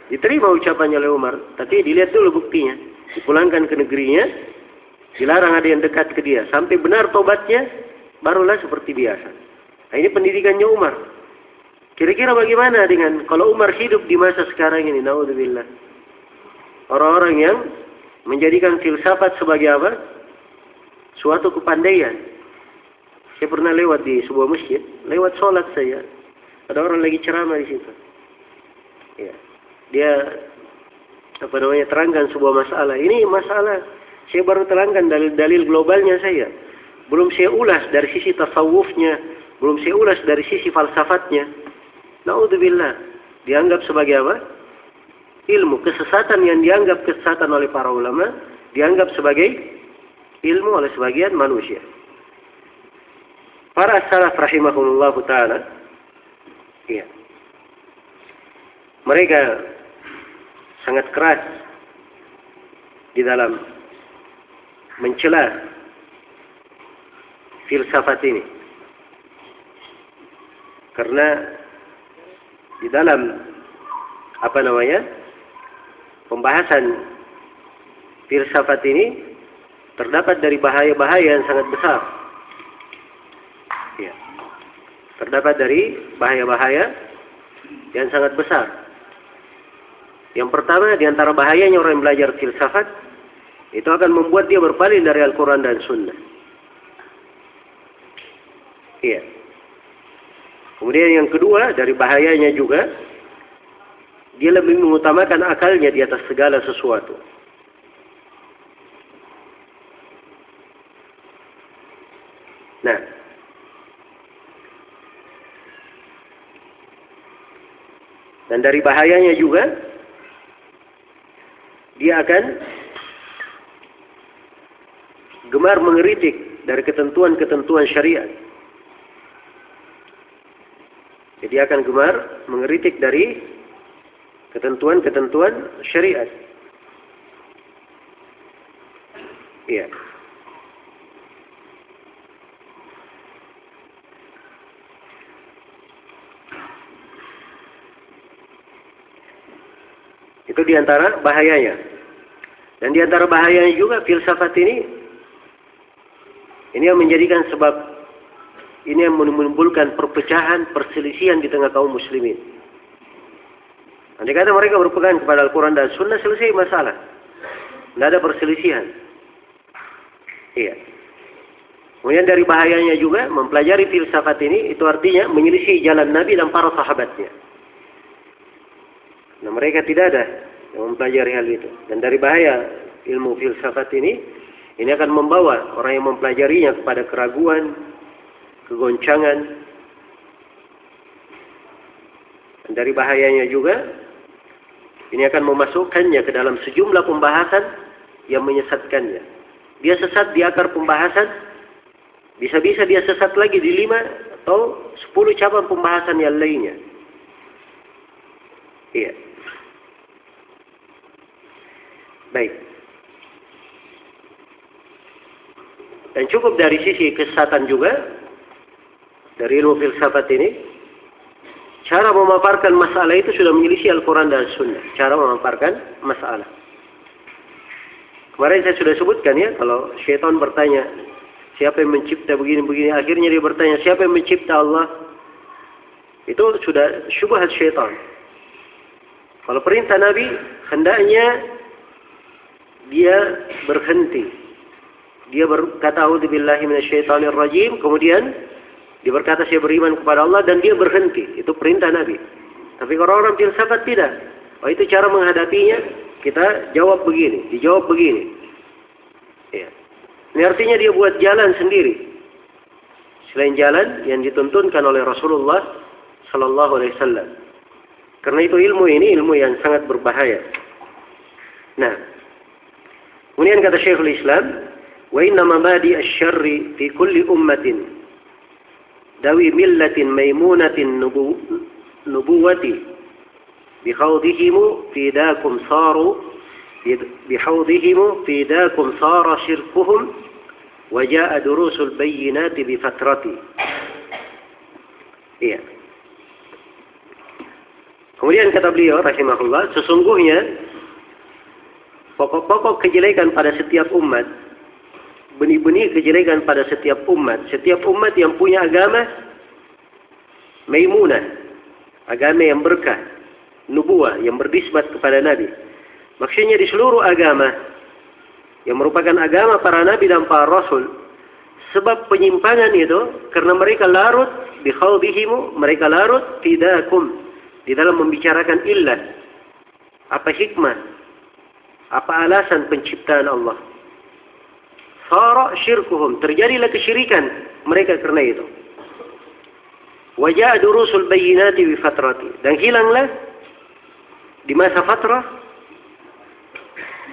S1: Diterima ucapannya oleh Umar, tapi dilihat dulu buktinya dipulangkan ke negerinya, dilarang ada yang dekat ke dia. Sampai benar tobatnya, barulah seperti biasa. Nah, ini pendidikannya Umar. Kira-kira bagaimana dengan kalau Umar hidup di masa sekarang ini, naudzubillah. Orang-orang yang menjadikan filsafat sebagai apa? Suatu kepandaian. Saya pernah lewat di sebuah masjid, lewat sholat saya. Ada orang lagi ceramah di situ. Ya. Dia apa namanya terangkan sebuah masalah. Ini masalah saya baru terangkan dalil-dalil globalnya saya. Belum saya ulas dari sisi tasawufnya, belum saya ulas dari sisi falsafatnya. Naudzubillah. Dianggap sebagai apa? Ilmu kesesatan yang dianggap kesesatan oleh para ulama dianggap sebagai ilmu oleh sebagian manusia. Para salaf rahimahullah taala iya. Mereka sangat keras di dalam mencela filsafat ini. Karena di dalam apa namanya? pembahasan filsafat ini terdapat dari bahaya-bahaya yang sangat besar. Ya. Terdapat dari bahaya-bahaya yang sangat besar. Yang pertama di antara bahayanya orang yang belajar filsafat itu akan membuat dia berpaling dari Al-Quran dan Sunnah. Iya. Kemudian yang kedua dari bahayanya juga dia lebih mengutamakan akalnya di atas segala sesuatu. Nah, dan dari bahayanya juga dia akan gemar mengeritik dari ketentuan-ketentuan syariat. Jadi akan gemar mengeritik dari ketentuan-ketentuan syariat. Iya. Itu di antara bahayanya. Dan di antara bahayanya juga filsafat ini, ini yang menjadikan sebab, ini yang menimbulkan perpecahan, perselisihan di tengah kaum muslimin. Andai kata mereka berpegang kepada Al-Quran dan Sunnah, selesai masalah. Tidak ada perselisihan. Iya. Kemudian dari bahayanya juga, mempelajari filsafat ini, itu artinya menyelisih jalan Nabi dan para sahabatnya. Nah mereka tidak ada yang mempelajari hal itu. Dan dari bahaya ilmu filsafat ini, ini akan membawa orang yang mempelajarinya kepada keraguan, kegoncangan. Dan dari bahayanya juga, ini akan memasukkannya ke dalam sejumlah pembahasan yang menyesatkannya. Dia sesat di akar pembahasan, bisa-bisa dia sesat lagi di lima atau sepuluh cabang pembahasan yang lainnya. Iya. Baik. Dan cukup dari sisi kesesatan juga, dari ilmu filsafat ini, cara memaparkan masalah itu sudah menyelisih Al-Quran dan Sunnah. Cara memaparkan masalah. Kemarin saya sudah sebutkan ya, kalau syaitan bertanya, siapa yang mencipta begini-begini, akhirnya dia bertanya, siapa yang mencipta Allah? Itu sudah syubhat syaitan. Kalau perintah Nabi, hendaknya dia berhenti dia berkata auzubillahi minasyaitonir rajim, kemudian dia berkata saya beriman kepada Allah dan dia berhenti. Itu perintah Nabi. Tapi kalau orang filsafat tidak. Oh itu cara menghadapinya, kita jawab begini, dijawab begini. Ya. Ini artinya dia buat jalan sendiri. Selain jalan yang dituntunkan oleh Rasulullah sallallahu alaihi wasallam. Karena itu ilmu ini ilmu yang sangat berbahaya. Nah, Kemudian kata Syekhul Islam wa inna mabadi asy-syarri fi kulli ummatin dawi millatin maimunatin nubu nubuwati bi khawdihim fi dakum saru bi khawdihim fi dakum sara syirkuhum wa شركهم durusul bayyinati bi fatrati." Iya. Kemudian kata beliau rahimahullah, sesungguhnya pokok-pokok kejelekan pada setiap umat benih-benih kejelekan pada setiap umat. Setiap umat yang punya agama maimunah, agama yang berkah, nubuah yang berdisbat kepada Nabi. Maksudnya di seluruh agama yang merupakan agama para nabi dan para rasul. Sebab penyimpangan itu karena mereka larut di khawbihimu, mereka larut tidakum di dalam membicarakan illah. Apa hikmah? Apa alasan penciptaan Allah? Sara syirkuhum. Terjadilah kesyirikan mereka karena itu. Wajah durusul bayinati bi fatrati. Dan hilanglah di masa fatrah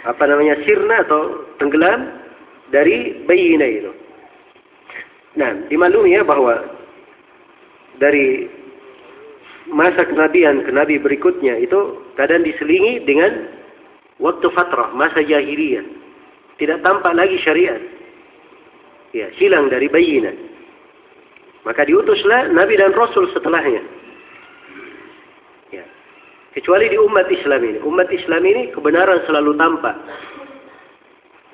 S1: apa namanya sirna atau tenggelam dari bayina itu. Nah, dimaklumi ya bahwa dari masa kenabian ke nabi berikutnya itu kadang diselingi dengan waktu fatrah, masa jahiliyah tidak tampak lagi syariat. Ya, hilang dari bayina. Maka diutuslah Nabi dan Rasul setelahnya. Ya. Kecuali di umat Islam ini. Umat Islam ini kebenaran selalu tampak.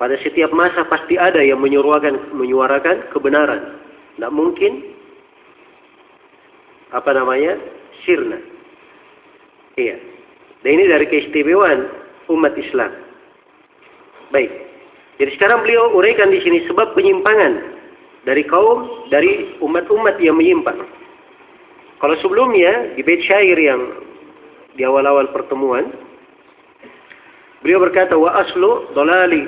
S1: Pada setiap masa pasti ada yang menyuarakan, menyuarakan kebenaran. Tidak mungkin apa namanya sirna. Iya. Dan ini dari keistimewaan umat Islam. Baik. Jadi sekarang beliau uraikan di sini sebab penyimpangan dari kaum dari umat-umat yang menyimpang. Kalau sebelumnya di bait syair yang di awal-awal pertemuan beliau berkata wa aslu dalali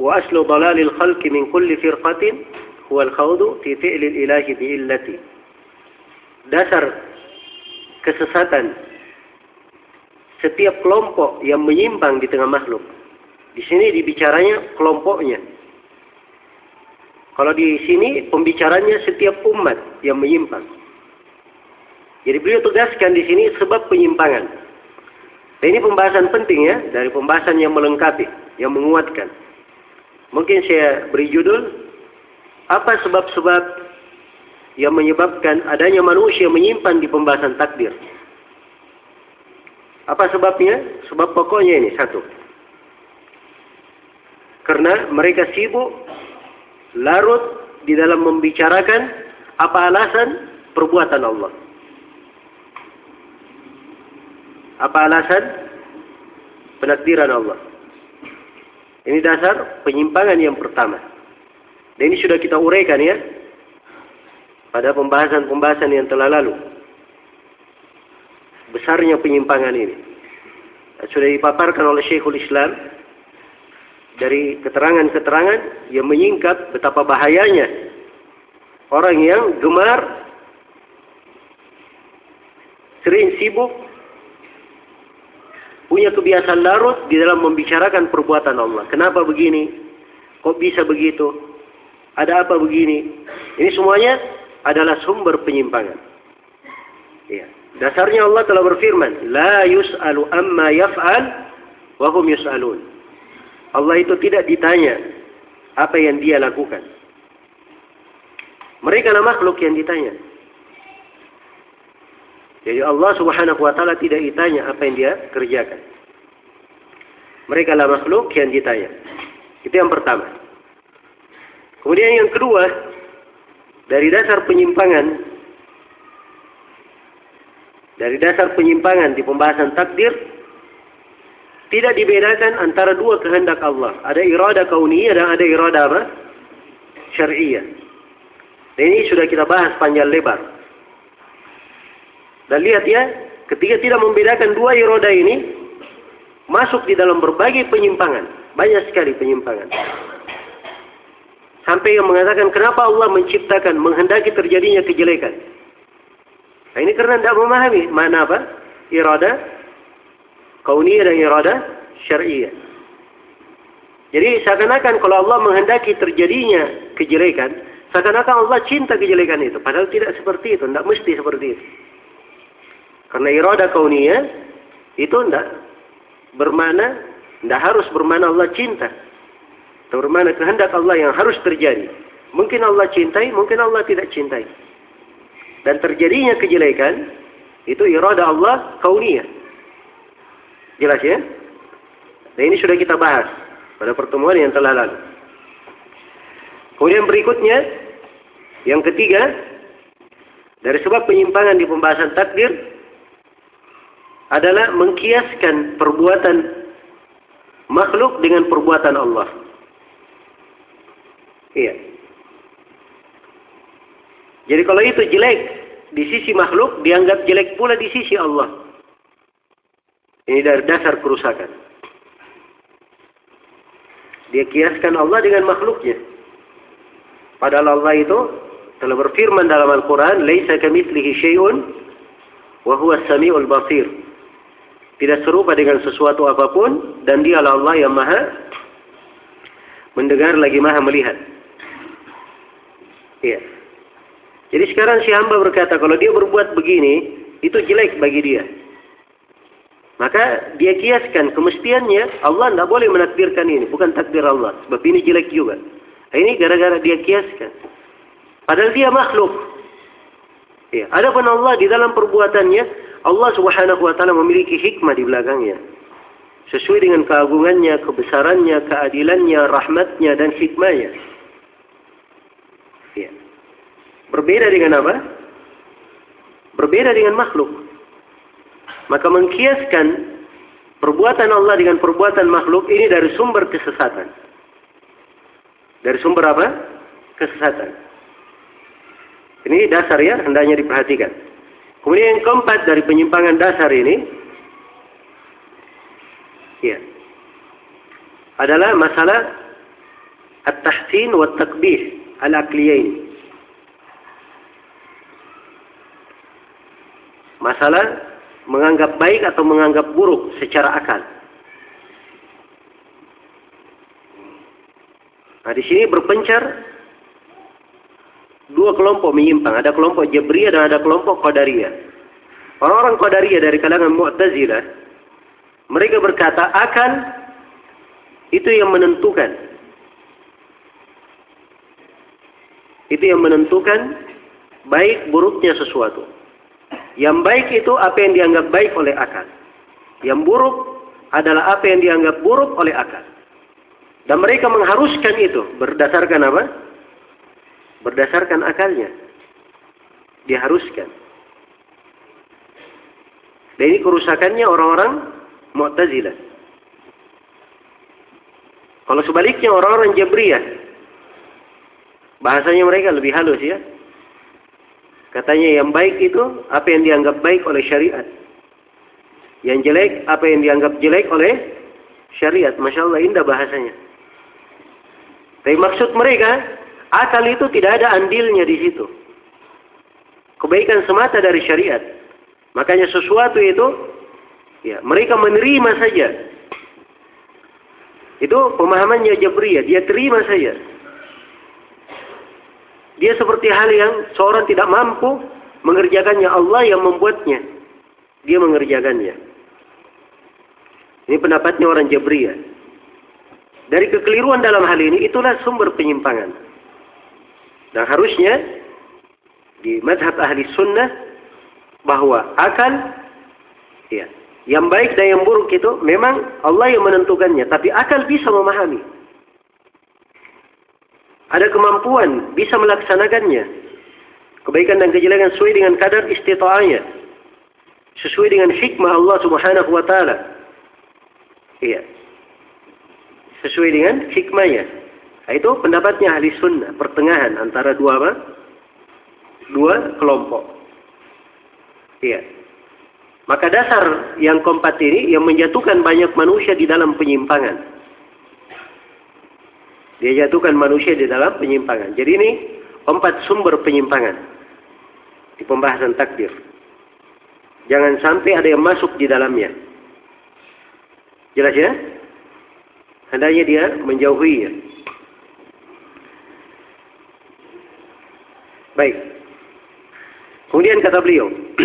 S1: wa aslu dalalil khalqi min kulli firqatin huwa al-khawdu fi fi'li ilahi bi illati. Dasar kesesatan setiap kelompok yang menyimpang di tengah makhluk di sini dibicaranya kelompoknya. Kalau di sini pembicaranya setiap umat yang menyimpang. Jadi beliau tegaskan di sini sebab penyimpangan. Dan ini pembahasan penting ya, dari pembahasan yang melengkapi, yang menguatkan. Mungkin saya beri judul, apa sebab-sebab yang menyebabkan adanya manusia menyimpan di pembahasan takdir. Apa sebabnya? Sebab pokoknya ini, satu. Karena mereka sibuk larut di dalam membicarakan apa alasan perbuatan Allah. Apa alasan penakdiran Allah. Ini dasar penyimpangan yang pertama. Dan ini sudah kita uraikan ya pada pembahasan-pembahasan yang telah lalu. Besarnya penyimpangan ini. Sudah dipaparkan oleh Syekhul Islam dari keterangan-keterangan yang menyingkap betapa bahayanya orang yang gemar sering sibuk punya kebiasaan larut di dalam membicarakan perbuatan Allah. Kenapa begini? Kok bisa begitu? Ada apa begini? Ini semuanya adalah sumber penyimpangan. Ya. Dasarnya Allah telah berfirman, "La yus'alu amma yaf'al wa hum yus'alun." Allah itu tidak ditanya apa yang dia lakukan. Mereka lah makhluk yang ditanya. Jadi Allah subhanahu wa ta'ala tidak ditanya apa yang dia kerjakan. Mereka lah makhluk yang ditanya. Itu yang pertama. Kemudian yang kedua, dari dasar penyimpangan, dari dasar penyimpangan di pembahasan takdir, tidak dibedakan antara dua kehendak Allah. Ada irada kauniyah dan ada irada apa? Syariah. Dan ini sudah kita bahas panjang lebar. Dan lihat ya, ketika tidak membedakan dua iroda ini, masuk di dalam berbagai penyimpangan. Banyak sekali penyimpangan. Sampai yang mengatakan kenapa Allah menciptakan, menghendaki terjadinya kejelekan. Nah, ini karena tidak memahami mana apa? Irada kauniyah dan irada syariah. Jadi seakan-akan kalau Allah menghendaki terjadinya kejelekan, seakan-akan Allah cinta kejelekan itu. Padahal tidak seperti itu, tidak mesti seperti itu. Karena irada kauniyah itu tidak bermana, tidak harus bermana Allah cinta. Itu bermana kehendak Allah yang harus terjadi. Mungkin Allah cintai, mungkin Allah tidak cintai. Dan terjadinya kejelekan, itu irada Allah kauniyah. Jelas ya? Dan ini sudah kita bahas pada pertemuan yang telah lalu. Kemudian berikutnya, yang ketiga, dari sebab penyimpangan di pembahasan takdir, adalah mengkiaskan perbuatan makhluk dengan perbuatan Allah. Iya. Jadi kalau itu jelek di sisi makhluk, dianggap jelek pula di sisi Allah. Ini dari dasar kerusakan. Dia kiaskan Allah dengan makhluknya. Padahal Allah itu telah berfirman dalam Al-Quran, Laisa kamithlihi syai'un, wa huwa sami'ul basir tidak serupa dengan sesuatu apa pun dan dialah Allah yang maha mendengar lagi maha melihat. Iya. Jadi sekarang si hamba berkata kalau dia berbuat begini itu jelek bagi dia. Maka dia kiaskan kemestiannya Allah tidak boleh menakdirkan ini, bukan takdir Allah, sebab ini jelek juga. Nah, ini gara-gara dia kiaskan. Padahal dia makhluk. Ya. Adapun Allah di dalam perbuatannya Allah Subhanahu wa taala memiliki hikmah di belakangnya. Sesuai dengan keagungannya, kebesarannya, keadilannya, rahmatnya dan hikmahnya. Ya. Berbeda dengan apa? Berbeda dengan makhluk. Maka mengkiaskan perbuatan Allah dengan perbuatan makhluk ini dari sumber kesesatan. Dari sumber apa? Kesesatan. Ini dasar ya, hendaknya diperhatikan. Kemudian yang keempat dari penyimpangan dasar ini ya adalah masalah at-tahsin wa takbih al-aqliyain. Masalah menganggap baik atau menganggap buruk secara akal. Nah, di sini berpencar dua kelompok menyimpang. Ada kelompok Jabriyah dan ada kelompok Qadariyah. Orang-orang Qadariyah dari kalangan Mu'tazilah, mereka berkata akan itu yang menentukan. Itu yang menentukan baik buruknya sesuatu. Yang baik itu apa yang dianggap baik oleh akal. Yang buruk adalah apa yang dianggap buruk oleh akal. Dan mereka mengharuskan itu berdasarkan apa? berdasarkan akalnya. Diharuskan. Dan ini kerusakannya orang-orang Mu'tazilah. Kalau sebaliknya orang-orang Jabriyah, bahasanya mereka lebih halus ya. Katanya yang baik itu apa yang dianggap baik oleh syariat. Yang jelek apa yang dianggap jelek oleh syariat. Masya Allah indah bahasanya. Tapi maksud mereka Akal itu tidak ada andilnya di situ. Kebaikan semata dari syariat. Makanya sesuatu itu ya mereka menerima saja. Itu pemahamannya Jabriyah, dia terima saja. Dia seperti hal yang seorang tidak mampu mengerjakannya Allah yang membuatnya. Dia mengerjakannya. Ini pendapatnya orang Jabriyah. dari kekeliruan dalam hal ini itulah sumber penyimpangan. Dan harusnya di madhab ahli sunnah bahwa akal ya, yang baik dan yang buruk itu memang Allah yang menentukannya, tapi akal bisa memahami. Ada kemampuan bisa melaksanakannya. Kebaikan dan kejelekan sesuai dengan kadar istita'ahnya. Sesuai dengan hikmah Allah Subhanahu wa taala. Iya. Sesuai dengan hikmahnya. Nah, itu pendapatnya ahli sunnah, pertengahan antara dua apa? Dua kelompok. Iya. Maka dasar yang keempat ini yang menjatuhkan banyak manusia di dalam penyimpangan. Dia jatuhkan manusia di dalam penyimpangan. Jadi ini empat sumber penyimpangan di pembahasan takdir. Jangan sampai ada yang masuk di dalamnya. Jelas ya? Hendaknya dia menjauhi ya. Baik. Kemudian kata beliau,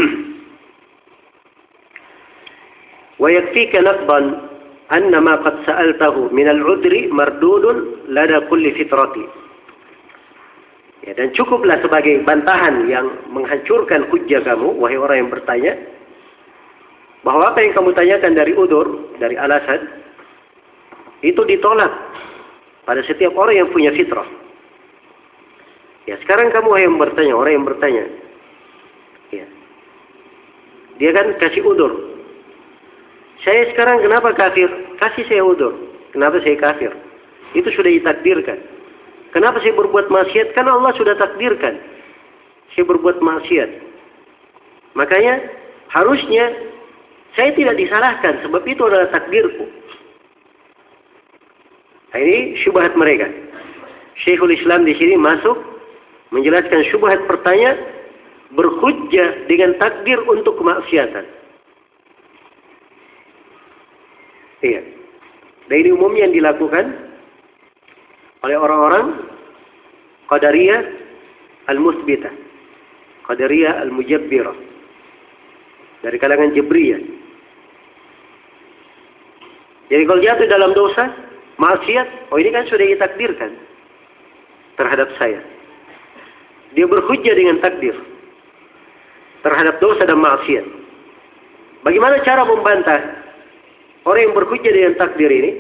S1: "Wa yakfika naqban anna ma qad sa'altahu min al-udri mardudun lada kulli fitrati. Ya, dan cukuplah sebagai bantahan yang menghancurkan hujjah kamu, wahai orang yang bertanya, bahwa apa yang kamu tanyakan dari udur, dari alasan, itu ditolak pada setiap orang yang punya fitrah. Ya, sekarang kamu yang bertanya, orang yang bertanya. Ya. Dia kan kasih udur. Saya sekarang kenapa kafir? Kasih saya udur. Kenapa saya kafir? Itu sudah ditakdirkan. Kenapa saya berbuat maksiat? Karena Allah sudah takdirkan. Saya berbuat maksiat. Makanya harusnya saya tidak disalahkan sebab itu adalah takdirku. Nah, ini syubhat mereka. Syekhul Islam di sini masuk menjelaskan syubhat pertanyaan berhujjah dengan takdir untuk kemaksiatan. Iya. Dan ini yang dilakukan oleh orang-orang Qadariyah al-Musbitah. Qadariyah al-Mujabbirah. Dari kalangan Jabriyah. Jadi kalau jatuh dalam dosa, maksiat, oh ini kan sudah ditakdirkan terhadap saya. Dia berhujjah dengan takdir terhadap dosa dan maksiat. Bagaimana cara membantah orang yang berhujjah dengan takdir ini?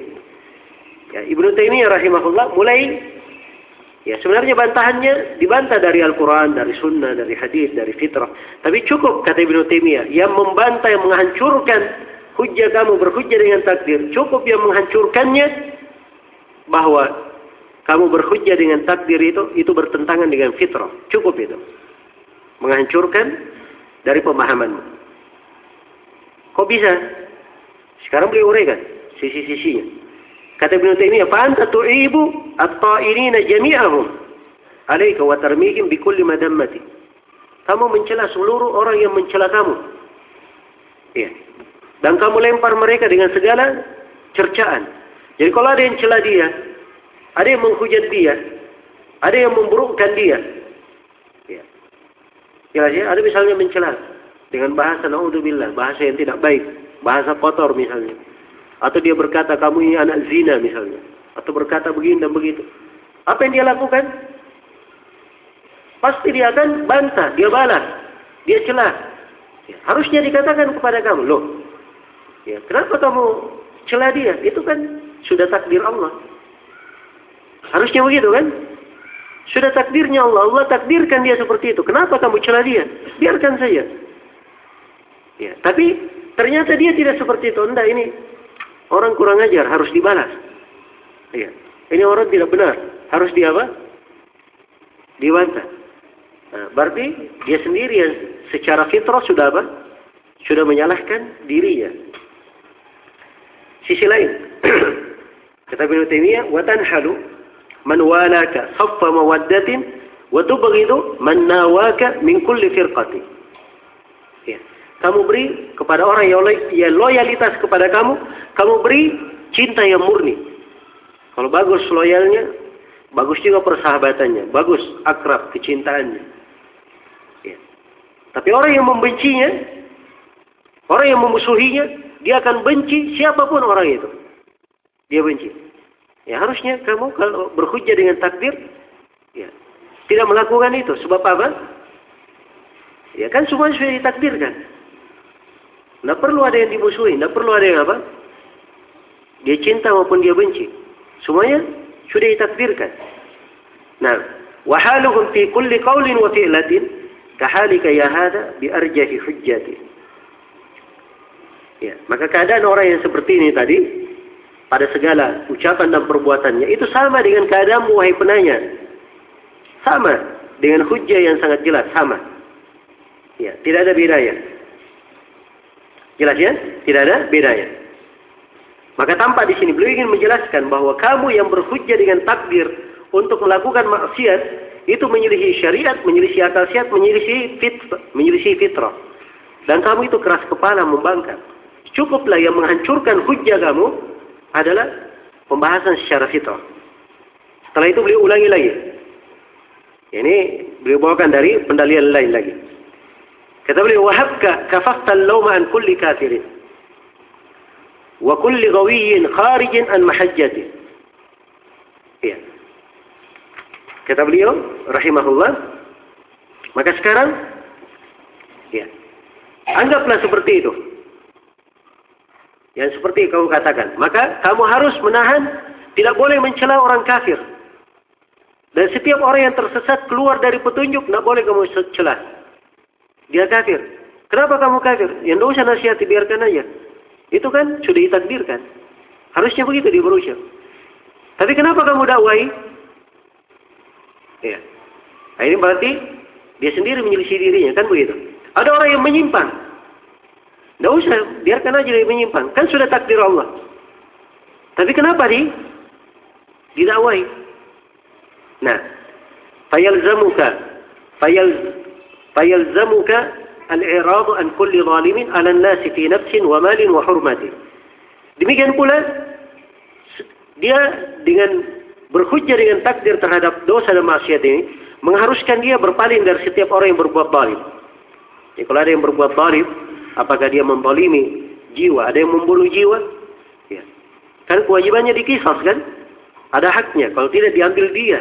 S1: Ya, Ibnu Taimiyah rahimahullah mulai ya sebenarnya bantahannya dibantah dari Al-Qur'an, dari sunnah, dari hadis, dari fitrah. Tapi cukup kata Ibnu Taimiyah yang membantah yang menghancurkan hujjah kamu berhujjah dengan takdir, cukup yang menghancurkannya bahwa kamu berhujjah dengan takdir itu itu bertentangan dengan fitrah. Cukup itu. Menghancurkan dari pemahamanmu. Kok bisa? Sekarang beliau uraikan sisi-sisinya. Kata Ibnu Taimiyah, "Fa anta tu'ibu at-ta'irina jami'ahum 'alaika wa tarmihim bi kulli madammati." Kamu mencela seluruh orang yang mencela kamu. Ya. Dan kamu lempar mereka dengan segala cercaan. Jadi kalau ada yang cela dia, ada yang menghujat dia, ada yang memburukkan dia. Ya. Jelas ya, ada misalnya mencela dengan bahasa naudzubillah, bahasa yang tidak baik, bahasa kotor misalnya. Atau dia berkata kamu ini anak zina misalnya. Atau berkata begini dan begitu. Apa yang dia lakukan? Pasti dia akan bantah, dia balas, dia celah. Ya, harusnya dikatakan kepada kamu, loh, ya, kenapa kamu celah dia? Itu kan sudah takdir Allah. Harusnya begitu kan? Sudah takdirnya Allah. Allah takdirkan dia seperti itu. Kenapa kamu celah dia? Biarkan saja. Ya, tapi ternyata dia tidak seperti itu. Enggak, ini Orang kurang ajar harus dibalas. Iya. Ini orang tidak benar. Harus di apa? Dibantah. Nah, berarti dia sendiri yang secara fitrah sudah apa? Sudah menyalahkan dirinya. Sisi lain. Kata Ibnu Taimiyah, "Wa tanhalu man walaka saffa mawaddatin wa tubghidu man nawaka min kulli firqati." Ya kamu beri kepada orang yang loyalitas kepada kamu, kamu beri cinta yang murni. Kalau bagus loyalnya, bagus juga persahabatannya, bagus akrab kecintaannya. Ya. Tapi orang yang membencinya, orang yang memusuhinya, dia akan benci siapa pun orang itu. Dia benci. Ya harusnya kamu kalau berhujjah dengan takdir, ya tidak melakukan itu. Sebab apa? Ya kan semua sudah ditakdirkan. Tidak perlu ada yang dimusuhi, tidak perlu ada yang apa? Dia cinta maupun dia benci. Semuanya sudah ditakdirkan. Nah, wahaluhum fi kulli qawlin wa fi'latin kahalika ya hada bi arjahi hujjati. Ya, maka keadaan orang yang seperti ini tadi pada segala ucapan dan perbuatannya itu sama dengan keadaanmu wahai penanya. Sama dengan hujjah yang sangat jelas, sama. Ya, tidak ada bedanya. Jelas ya? Tidak ada bedanya. Maka tampak di sini beliau ingin menjelaskan bahwa kamu yang berhujjah dengan takdir untuk melakukan maksiat itu menyelisih syariat, menyelisih akal sehat, menyelisih fit, menyelisih fitrah. Dan kamu itu keras kepala membangkang. Cukuplah yang menghancurkan hujjah kamu adalah pembahasan secara fitrah. Setelah itu beliau ulangi lagi. Ini beliau bawakan dari pendalian lain lagi. Kata beliau, "Wahabka kafafta al-lawma an kulli kafirin wa kulli ghawiyyin kharijin an mahajjati." Ya. Kata beliau, rahimahullah, maka sekarang ya, anggaplah seperti itu. Yang seperti kamu katakan. Maka kamu harus menahan, tidak boleh mencela orang kafir. Dan setiap orang yang tersesat keluar dari petunjuk, tidak boleh kamu celah. Dia kafir. Kenapa kamu kafir? Yang dosa nasihati, biarkan aja. Itu kan sudah ditakdirkan. Harusnya begitu di berusia. Tapi kenapa kamu dakwai? Ya. Nah, ini berarti dia sendiri menyelisih dirinya, kan begitu. Ada orang yang menyimpang. Tidak usah, biarkan aja dia menyimpang. Kan sudah takdir Allah. Tapi kenapa di didakwai? Nah, fayalzamuka fayal fayalzamuka al-i'rad an kulli zalimin 'ala an-nas fi nafsin wa malin wa hurmati. Demikian pula dia dengan berhujjah dengan takdir terhadap dosa dan maksiat ini mengharuskan dia berpaling dari setiap orang yang berbuat zalim. Ya, kalau ada yang berbuat zalim, Apakah dia membalimi jiwa? Ada yang membunuh jiwa? Ya. Kan kewajibannya dikisas kan? Ada haknya. Kalau tidak diambil dia.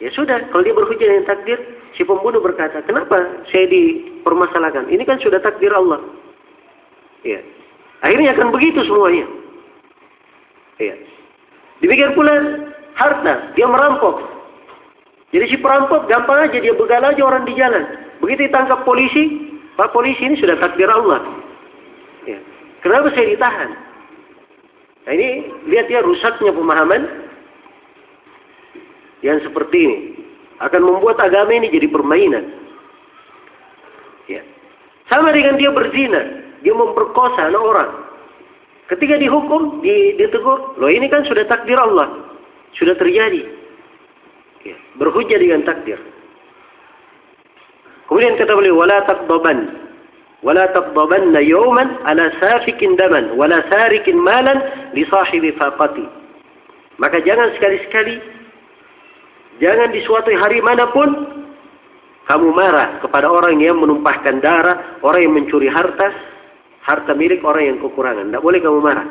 S1: Ya sudah. Kalau dia berhujah dengan takdir, si pembunuh berkata, kenapa saya dipermasalahkan? Ini kan sudah takdir Allah. Ya. Akhirnya akan begitu semuanya. Ya. Demikian pula harta, dia merampok. Jadi si perampok gampang aja dia begal aja orang di jalan. Begitu ditangkap polisi, Pak polisi ini sudah takdir Allah. Ya. Kenapa saya ditahan? Nah ini lihat ya rusaknya pemahaman yang seperti ini akan membuat agama ini jadi permainan. Ya. Sama dengan dia berzina, dia memperkosa anak orang. Ketika dihukum, ditegur, loh ini kan sudah takdir Allah, sudah terjadi. Ya. Berhujah dengan takdir. Kemudian kata beliau, wala taqdaban wala taqdabanna yawman ala safikin daman wala sarikin malan li sahibi faqati. Maka jangan sekali-sekali jangan di suatu hari mana pun kamu marah kepada orang yang menumpahkan darah, orang yang mencuri harta, harta milik orang yang kekurangan. Tidak boleh kamu marah.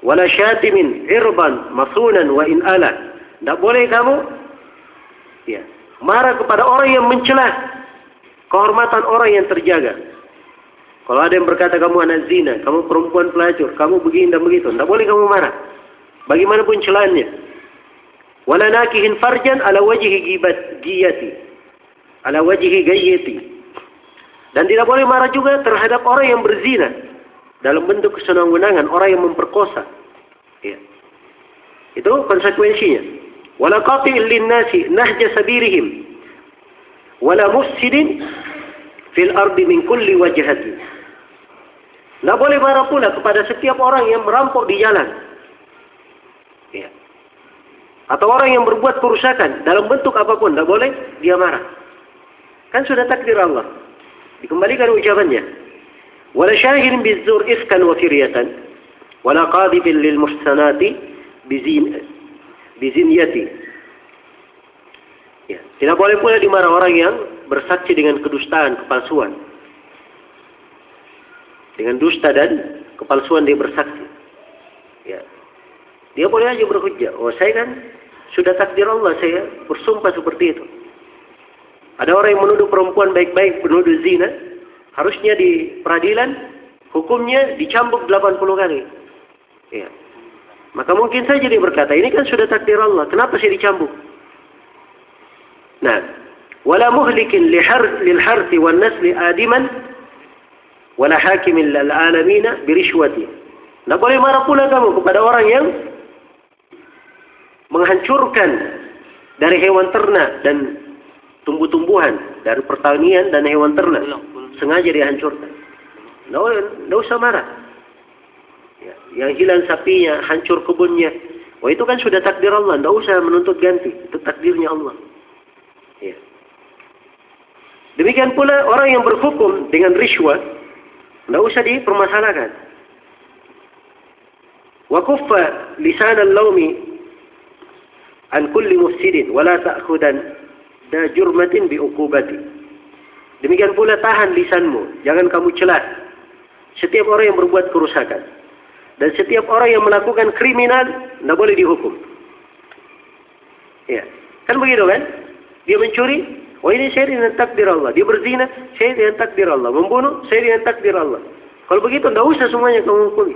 S1: Wala syatimin irban masunan wa in ala. Tidak boleh kamu ya, marah kepada orang yang mencela kehormatan orang yang terjaga. Kalau ada yang berkata kamu anak zina, kamu perempuan pelacur, kamu begini dan begitu, tidak boleh kamu marah. Bagaimanapun celahannya wala nakihin farjan ala wajhi gibat giyati. Ala wajhi gayyati dan tidak boleh marah juga terhadap orang yang berzina. Dalam bentuk kesenangan-kesenangan orang yang memperkosa. Ya. itu konsekuensinya. Wala qatil linnasi nahja sabirihim. Wala mufsidin fil ardi min kulli wajhatin tidak boleh marah pula kepada setiap orang yang merampok di jalan. Atau orang yang berbuat kerusakan dalam bentuk apa pun. Tidak boleh dia marah. Kan sudah takdir Allah. Dikembalikan ucapannya. Wala syahirin bizzur ifkan wa firyatan. Wala qadibin lil muhsanati. Ya, tidak boleh pula dimarah orang yang bersaksi dengan kedustaan, kepalsuan. Dengan dusta dan kepalsuan dia bersaksi. Ya. Dia boleh aja berhujjah. Oh saya kan sudah takdir Allah saya bersumpah seperti itu. Ada orang yang menuduh perempuan baik-baik, menuduh zina, harusnya di peradilan hukumnya dicambuk 80 kali. Ya. Maka mungkin saja dia berkata, ini kan sudah takdir Allah, kenapa saya dicambuk? Nah, wala muhlikin lil harthi wan nasli adiman wala hakimin lil alamina birishwati. Nah, boleh marah pula kamu kepada orang yang menghancurkan dari hewan ternak dan tumbuh-tumbuhan dari pertanian dan hewan ternak sengaja dihancurkan. Tidak usah marah. Ya, yang hilang sapinya, hancur kebunnya. Wah itu kan sudah takdir Allah. Tidak usah menuntut ganti. Itu takdirnya Allah. Ya. Demikian pula orang yang berhukum dengan riswah. Tidak usah dipermasalahkan. Wa kuffa lisan al-lawmi an kulli mufsidin wala ta'khudan da jurmatin bi uqubati. Demikian pula tahan lisanmu, jangan kamu celah setiap orang yang berbuat kerusakan. Dan setiap orang yang melakukan kriminal tidak boleh dihukum. Ya, kan begitu kan? Dia mencuri, oh ini saya dengan takdir Allah. Dia berzina, saya dengan takdir Allah. Membunuh, saya dengan takdir Allah. Kalau begitu tidak usah semuanya kamu hukumi.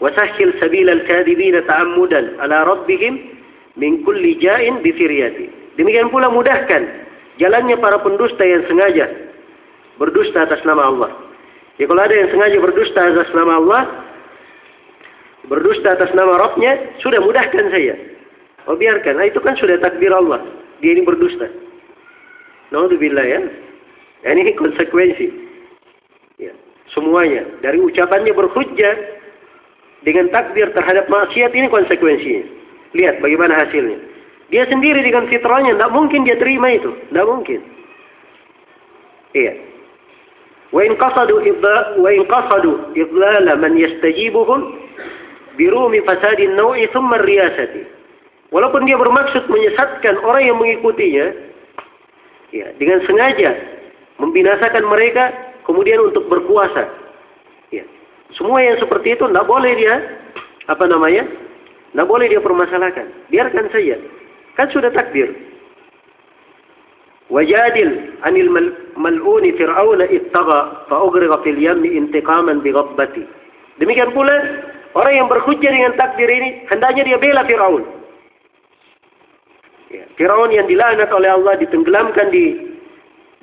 S1: وسهل سبيل الكاذبين تعمدا على ربهم min kulli ja'in bi Demikian pula mudahkan jalannya para pendusta yang sengaja berdusta atas nama Allah. Ya kalau ada yang sengaja berdusta atas nama Allah, berdusta atas nama Rabbnya, sudah mudahkan saya. Oh biarkan, nah, itu kan sudah takdir Allah. Dia ini berdusta. Naudzubillah ya. ya. Ini konsekuensi. Ya. Semuanya. Dari ucapannya berhujjah, dengan takdir terhadap maksiat ini konsekuensinya. Lihat bagaimana hasilnya. Dia sendiri dengan fitrahnya tidak mungkin dia terima itu, tidak mungkin. Iya. Wa in qasadu wa in qasadu idlala man yastajibuhum birumi fasadin nawi thumma riyasati. Walaupun dia bermaksud menyesatkan orang yang mengikutinya, ya, dengan sengaja membinasakan mereka kemudian untuk berkuasa. Ya. Semua yang seperti itu tidak boleh dia apa namanya? Tidak boleh dia permasalahkan. Biarkan saja. Kan sudah takdir. Wajadil anil mal'uni fir'auna ittaga fa'ugriqa fil yammi intiqaman bighabbati. Demikian pula orang yang berhujjah dengan takdir ini hendaknya dia bela Fir'aun. Ya, Fir'aun yang dilaknat oleh Allah ditenggelamkan di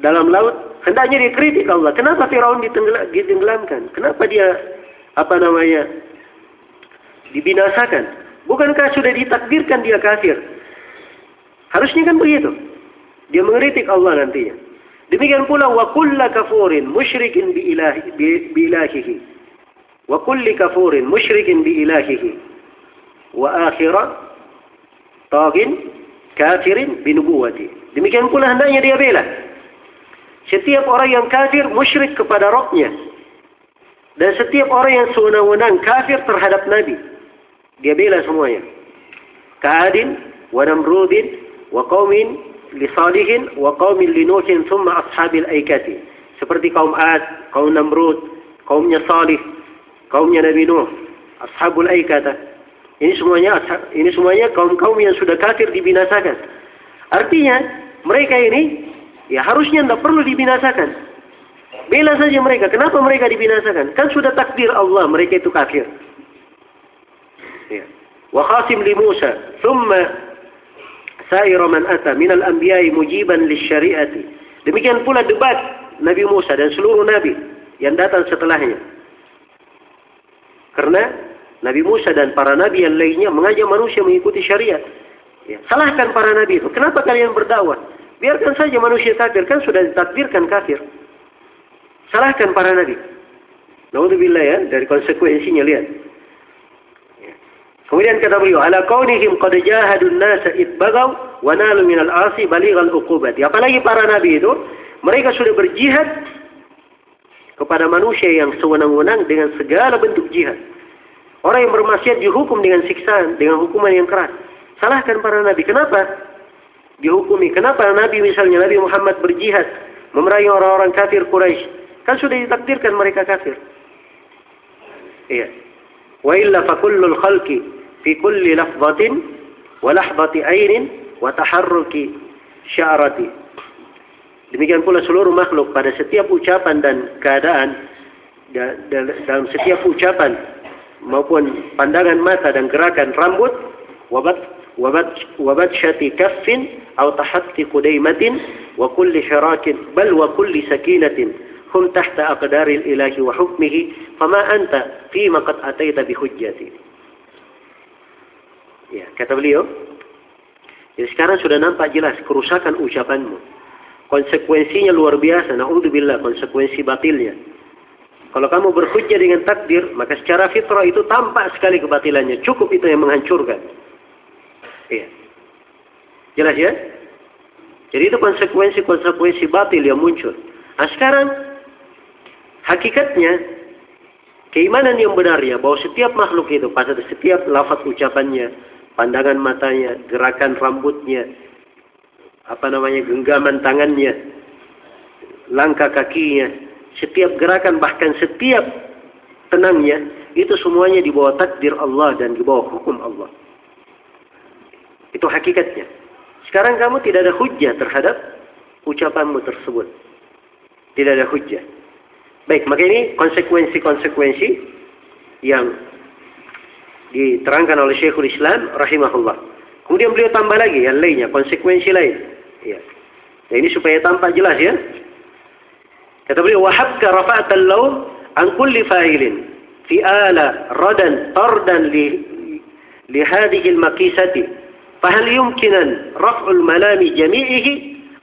S1: dalam laut, hendaknya dia kritik Allah. Kenapa Fir'aun ditenggelamkan? Kenapa dia apa namanya dibinasakan. Bukankah sudah ditakdirkan dia kafir? Harusnya kan begitu. Dia mengkritik Allah nantinya. Demikian pula wa kulla kafurin musyrikin bi ilahi bi ilahihi. Wa kulli kafurin musyrikin bi ilahihi. Wa akhira tagin kafirin bi nubuwati. Demikian pula hendaknya dia bela. Setiap orang yang kafir musyrik kepada Rabbnya dan setiap orang yang sewenang-wenang kafir terhadap Nabi, dia bela semuanya. Ka'adin, wa namrudin, wa qawmin li salihin, wa qawmin li nuhin, thumma ashabil aikati. Seperti kaum Ad, kaum Namrud, kaumnya Salih, kaumnya Nabi Nuh, ashabul aikata. Ini semuanya ini semuanya kaum-kaum yang sudah kafir dibinasakan. Artinya mereka ini ya harusnya tidak perlu dibinasakan. Bela saja mereka. Kenapa mereka dibinasakan? Kan sudah takdir Allah mereka itu kafir. Ya. Wa khasim li Musa, thumma sa'ira man ata min al-anbiya'i mujiban lisyari'ati. Demikian pula debat Nabi Musa dan seluruh nabi yang datang setelahnya. Karena Nabi Musa dan para nabi yang lainnya mengajak manusia mengikuti syariat. Ya. Salahkan para nabi itu. Kenapa kalian berdakwah? Biarkan saja manusia kafir. Kan sudah ditakdirkan kafir. Salahkan para nabi. Naudzubillah ya, dari konsekuensinya lihat. Ya. Kemudian kata beliau, ala kaunihim qad jahadun nasa itbagaw wa nalu min al-asi balighal uqubati. Apalagi para nabi itu, mereka sudah berjihad kepada manusia yang sewenang-wenang dengan segala bentuk jihad. Orang yang bermaksiat dihukum dengan siksaan, dengan hukuman yang keras. Salahkan para nabi. Kenapa? Dihukumi. Kenapa nabi misalnya Nabi Muhammad berjihad memerangi orang-orang kafir Quraisy Kan sudah ditakdirkan mereka kafir. Iya. Wa illa fa kullul khalqi fi kulli lafzatin wa lahzati ainin wa taharruki sya'rati. Demikian pula seluruh makhluk pada setiap ucapan dan keadaan dalam setiap ucapan maupun pandangan mata dan gerakan rambut wabat wabat wabat syati kaffin atau tahatti qudaimatin wa kulli syarakin bal wa kulli sakinatin hum tahta aqdaril ilahi wa hukmihi fama anta fima qad ataita bi hujjati ya kata beliau jadi sekarang sudah nampak jelas kerusakan ucapanmu konsekuensinya luar biasa naudzubillah konsekuensi batilnya kalau kamu berhujjah dengan takdir, maka secara fitrah itu tampak sekali kebatilannya. Cukup itu yang menghancurkan. Iya. Jelas ya? Jadi itu konsekuensi-konsekuensi batil yang muncul. Nah sekarang, hakikatnya, keimanan yang benarnya bahwa setiap makhluk itu, pada setiap lafaz ucapannya, pandangan matanya, gerakan rambutnya, apa namanya, genggaman tangannya, langkah kakinya, setiap gerakan bahkan setiap tenangnya itu semuanya di bawah takdir Allah dan di bawah hukum Allah. Itu hakikatnya. Sekarang kamu tidak ada hujah terhadap ucapanmu tersebut. Tidak ada hujah. Baik, maka ini konsekuensi-konsekuensi yang diterangkan oleh Syekhul Islam rahimahullah. Kemudian beliau tambah lagi yang lainnya, konsekuensi lain. Ya. ya ini supaya tampak jelas ya. Kata beliau, "Wahabka rafa'at al-law an kulli fa'ilin fi ala radan tardan li li hadhihi al-maqisati fahal yumkinan raf'u al-malami jami'ihi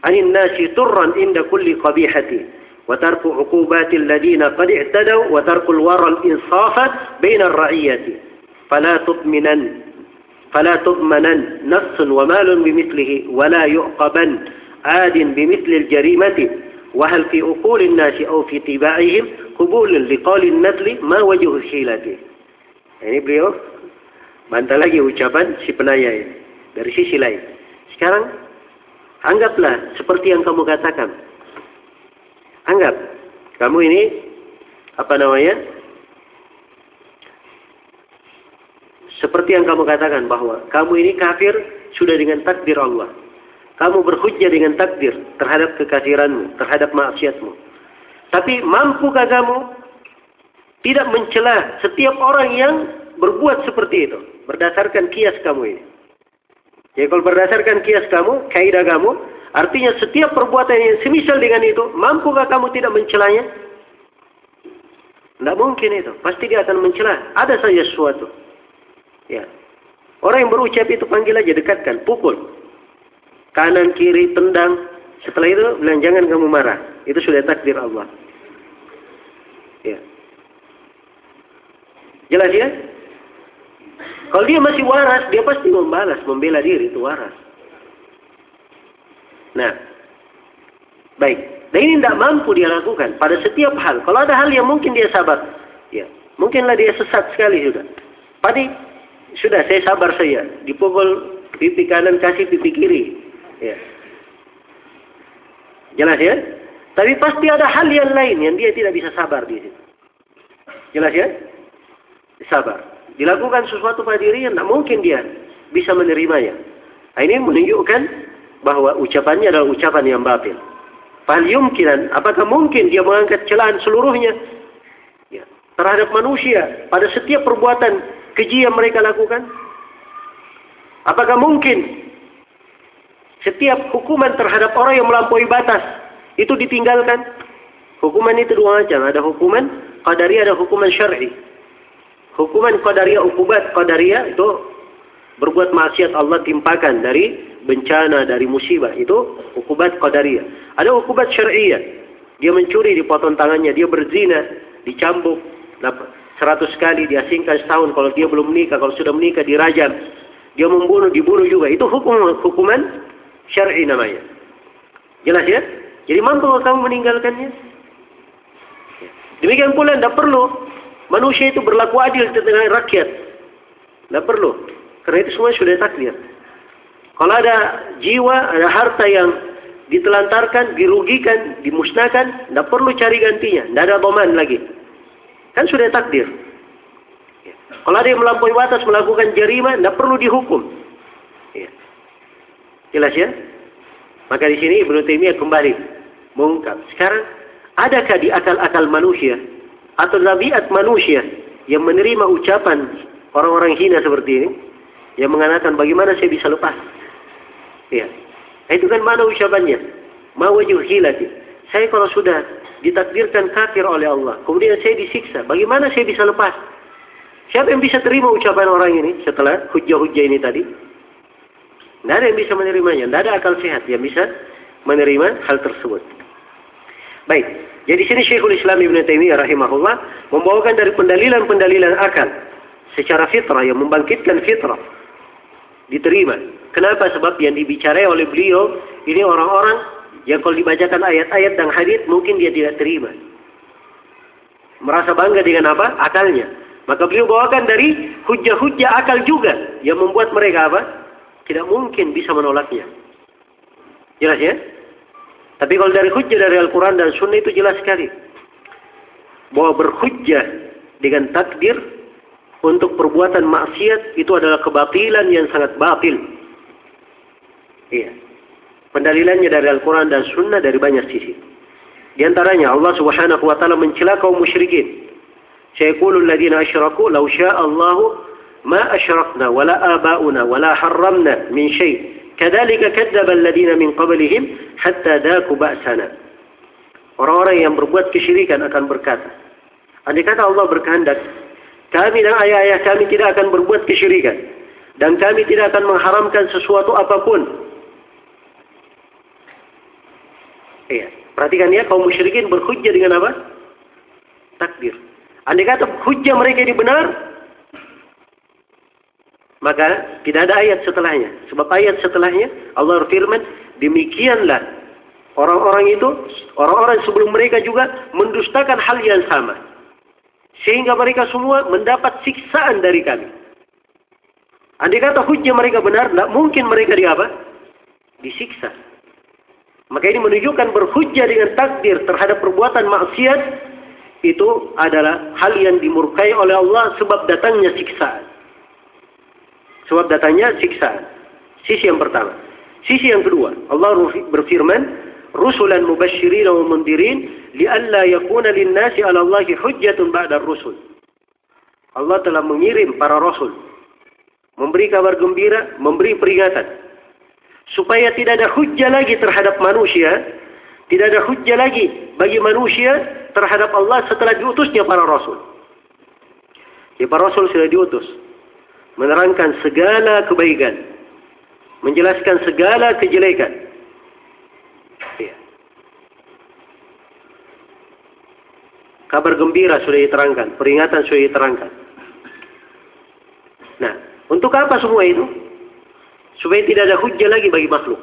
S1: 'an an-nasi turran inda kulli qabihati." وترك عقوبات الذين قد اعتدوا وترك الورى الإنصاف بين الرعية. فلا تضمنن فلا تضمنن نفس ومال بمثله ولا يعقبن عاد بمثل الجريمة. وهل في أقول الناس أو في طباعهم قبول لقول النسل ما وجه الحيلة ini beliau bantah lagi ucapan si penanya ini. Dari sisi lain. Sekarang anggaplah seperti yang kamu katakan. Anggap kamu ini apa namanya seperti yang kamu katakan bahwa kamu ini kafir sudah dengan takdir Allah kamu berhujjah dengan takdir terhadap kekafiranmu, terhadap maksiatmu. Tapi mampukah kamu tidak mencela setiap orang yang berbuat seperti itu berdasarkan kias kamu ini? Jadi kalau berdasarkan kias kamu, kaidah kamu, artinya setiap perbuatan yang semisal dengan itu, mampukah kamu tidak mencelanya? Tidak mungkin itu. Pasti dia akan mencela. Ada saja sesuatu. Ya. Orang yang berucap itu panggil aja, dekatkan, pukul kanan kiri tendang. Setelah itu bilang jangan kamu marah. Itu sudah takdir Allah. Ya. Jelas ya? Kalau dia masih waras, dia pasti membalas, membela diri itu waras. Nah, baik. Dan ini tidak mampu dia lakukan pada setiap hal. Kalau ada hal yang mungkin dia sabar, ya, mungkinlah dia sesat sekali sudah. Padi sudah saya sabar saya, dipukul pipi kanan kasih pipi kiri, Ya. Jelas ya? Tapi pasti ada hal yang lain yang dia tidak bisa sabar di situ. Jelas ya? Sabar. Dilakukan sesuatu pada dirinya, tidak mungkin dia bisa menerimanya. Nah, ini menunjukkan bahwa ucapannya adalah ucapan yang batil. Fahal yumkinan, apakah mungkin dia mengangkat celaan seluruhnya ya, terhadap manusia pada setiap perbuatan keji yang mereka lakukan? Apakah mungkin setiap hukuman terhadap orang yang melampaui batas itu ditinggalkan. Hukuman itu dua macam. Ada hukuman qadariyah, ada hukuman syar'i. Hukuman qadariyah, ukubat qadariyah itu berbuat maksiat Allah timpakan dari bencana, dari musibah. Itu hukubat qadariyah. Ada hukubat syar'iyah. Dia mencuri, dipotong tangannya. Dia berzina, dicambuk. Seratus kali diasingkan setahun. Kalau dia belum menikah, kalau sudah menikah dirajam. Dia membunuh, dibunuh juga. Itu hukum hukuman syar'i namanya. Jelas ya? Jadi mampu kamu meninggalkannya? Demikian pula tidak perlu manusia itu berlaku adil dengan rakyat. Tidak perlu. Karena itu semua sudah takdir. Kalau ada jiwa, ada harta yang ditelantarkan, dirugikan, dimusnahkan, tidak perlu cari gantinya. Tidak ada boman lagi. Kan sudah takdir. Kalau ada yang melampaui batas melakukan jarima, tidak perlu dihukum. Ya. Jelas ya? Maka di sini Ibnu Taimiyah kembali mengungkap. Sekarang, adakah di akal-akal manusia atau nabiat manusia yang menerima ucapan orang-orang hina seperti ini, yang mengatakan bagaimana saya bisa lepas? Ya. Itu kan mana ucapannya? Ma hilati. Saya kalau sudah ditakdirkan kafir oleh Allah, kemudian saya disiksa, bagaimana saya bisa lepas? Siapa yang bisa terima ucapan orang ini setelah hujah-hujah ini tadi? Tidak ada yang bisa menerimanya. Tidak ada akal sehat yang bisa menerima hal tersebut. Baik. Jadi sini Syekhul Islam Ibn Taimiyah rahimahullah membawakan dari pendalilan-pendalilan akal secara fitrah yang membangkitkan fitrah diterima. Kenapa? Sebab yang dibicarai oleh beliau ini orang-orang yang kalau dibacakan ayat-ayat dan hadis mungkin dia tidak terima. Merasa bangga dengan apa? Akalnya. Maka beliau bawakan dari hujah-hujah akal juga yang membuat mereka apa? Tidak mungkin bisa menolaknya. Jelas ya? Tapi kalau dari hujah dari Al-Quran dan Sunnah itu jelas sekali. Bahwa berhujjah dengan takdir untuk perbuatan maksiat itu adalah kebatilan yang sangat batil. Iya. Pendalilannya dari Al-Quran dan Sunnah dari banyak sisi. Di antaranya Allah Subhanahu wa taala mencela kaum musyrikin. Sayqulu alladziina asyraku law syaa'a Allahu ma asyrakna wala abauna wala harramna min syai'. Kadzalika kadzdzaba alladziina min qablihim hatta daaku ba'sana. Orang-orang yang berbuat kesyirikan akan berkata, andai kata Allah berkehendak, kami dan ayah-ayah kami tidak akan berbuat kesyirikan. Dan kami tidak akan mengharamkan sesuatu apa pun. Iya. Perhatikan ya, kaum musyrikin berhujjah dengan apa? Takdir. Andai kata hujah mereka ini benar, maka tidak ada ayat setelahnya. Sebab ayat setelahnya Allah berfirman, demikianlah orang-orang itu, orang-orang sebelum mereka juga mendustakan hal yang sama. Sehingga mereka semua mendapat siksaan dari kami. Andai kata hujah mereka benar, tidak mungkin mereka di apa? Disiksa. Maka ini menunjukkan berhujjah dengan takdir terhadap perbuatan maksiat itu adalah hal yang dimurkai oleh Allah sebab datangnya siksaan. Sebab datangnya siksaan. Sisi yang pertama. Sisi yang kedua, Allah berfirman, "Rusulan mubasysyirin wa mundirin li'alla yakuna lin-nasi 'ala Allahi hujjatun ba'da rusul." Allah telah mengirim para rasul memberi kabar gembira, memberi peringatan supaya tidak ada hujjah lagi terhadap manusia, tidak ada hujjah lagi bagi manusia terhadap Allah setelah diutusnya para rasul. Ya, para rasul sudah diutus. Menerangkan segala kebaikan. Menjelaskan segala kejelekan. Ya. Kabar gembira sudah diterangkan. Peringatan sudah diterangkan. Nah, untuk apa semua itu? Supaya tidak ada hujah lagi bagi makhluk.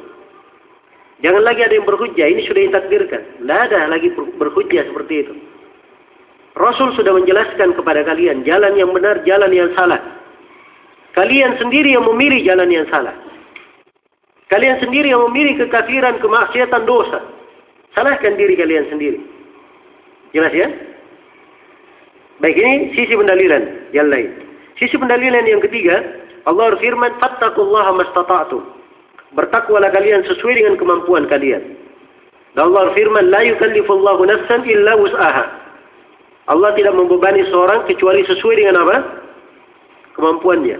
S1: Jangan lagi ada yang berhujjah, ini sudah ditakdirkan. Tidak ada lagi berhujjah seperti itu. Rasul sudah menjelaskan kepada kalian jalan yang benar, jalan yang salah. Kalian sendiri yang memilih jalan yang salah. Kalian sendiri yang memilih kekafiran, kemaksiatan, dosa. Salahkan diri kalian sendiri. Jelas ya? Baik ini sisi pendalilan yang lain. Sisi pendalilan yang ketiga, Allah berfirman, "Fattaqullaha mastata'tum." Bertakwalah kalian sesuai dengan kemampuan kalian. Dan Allah firman, La yukallifullahu nafsan illa wus'aha. Allah tidak membebani seorang kecuali sesuai dengan apa? Kemampuannya.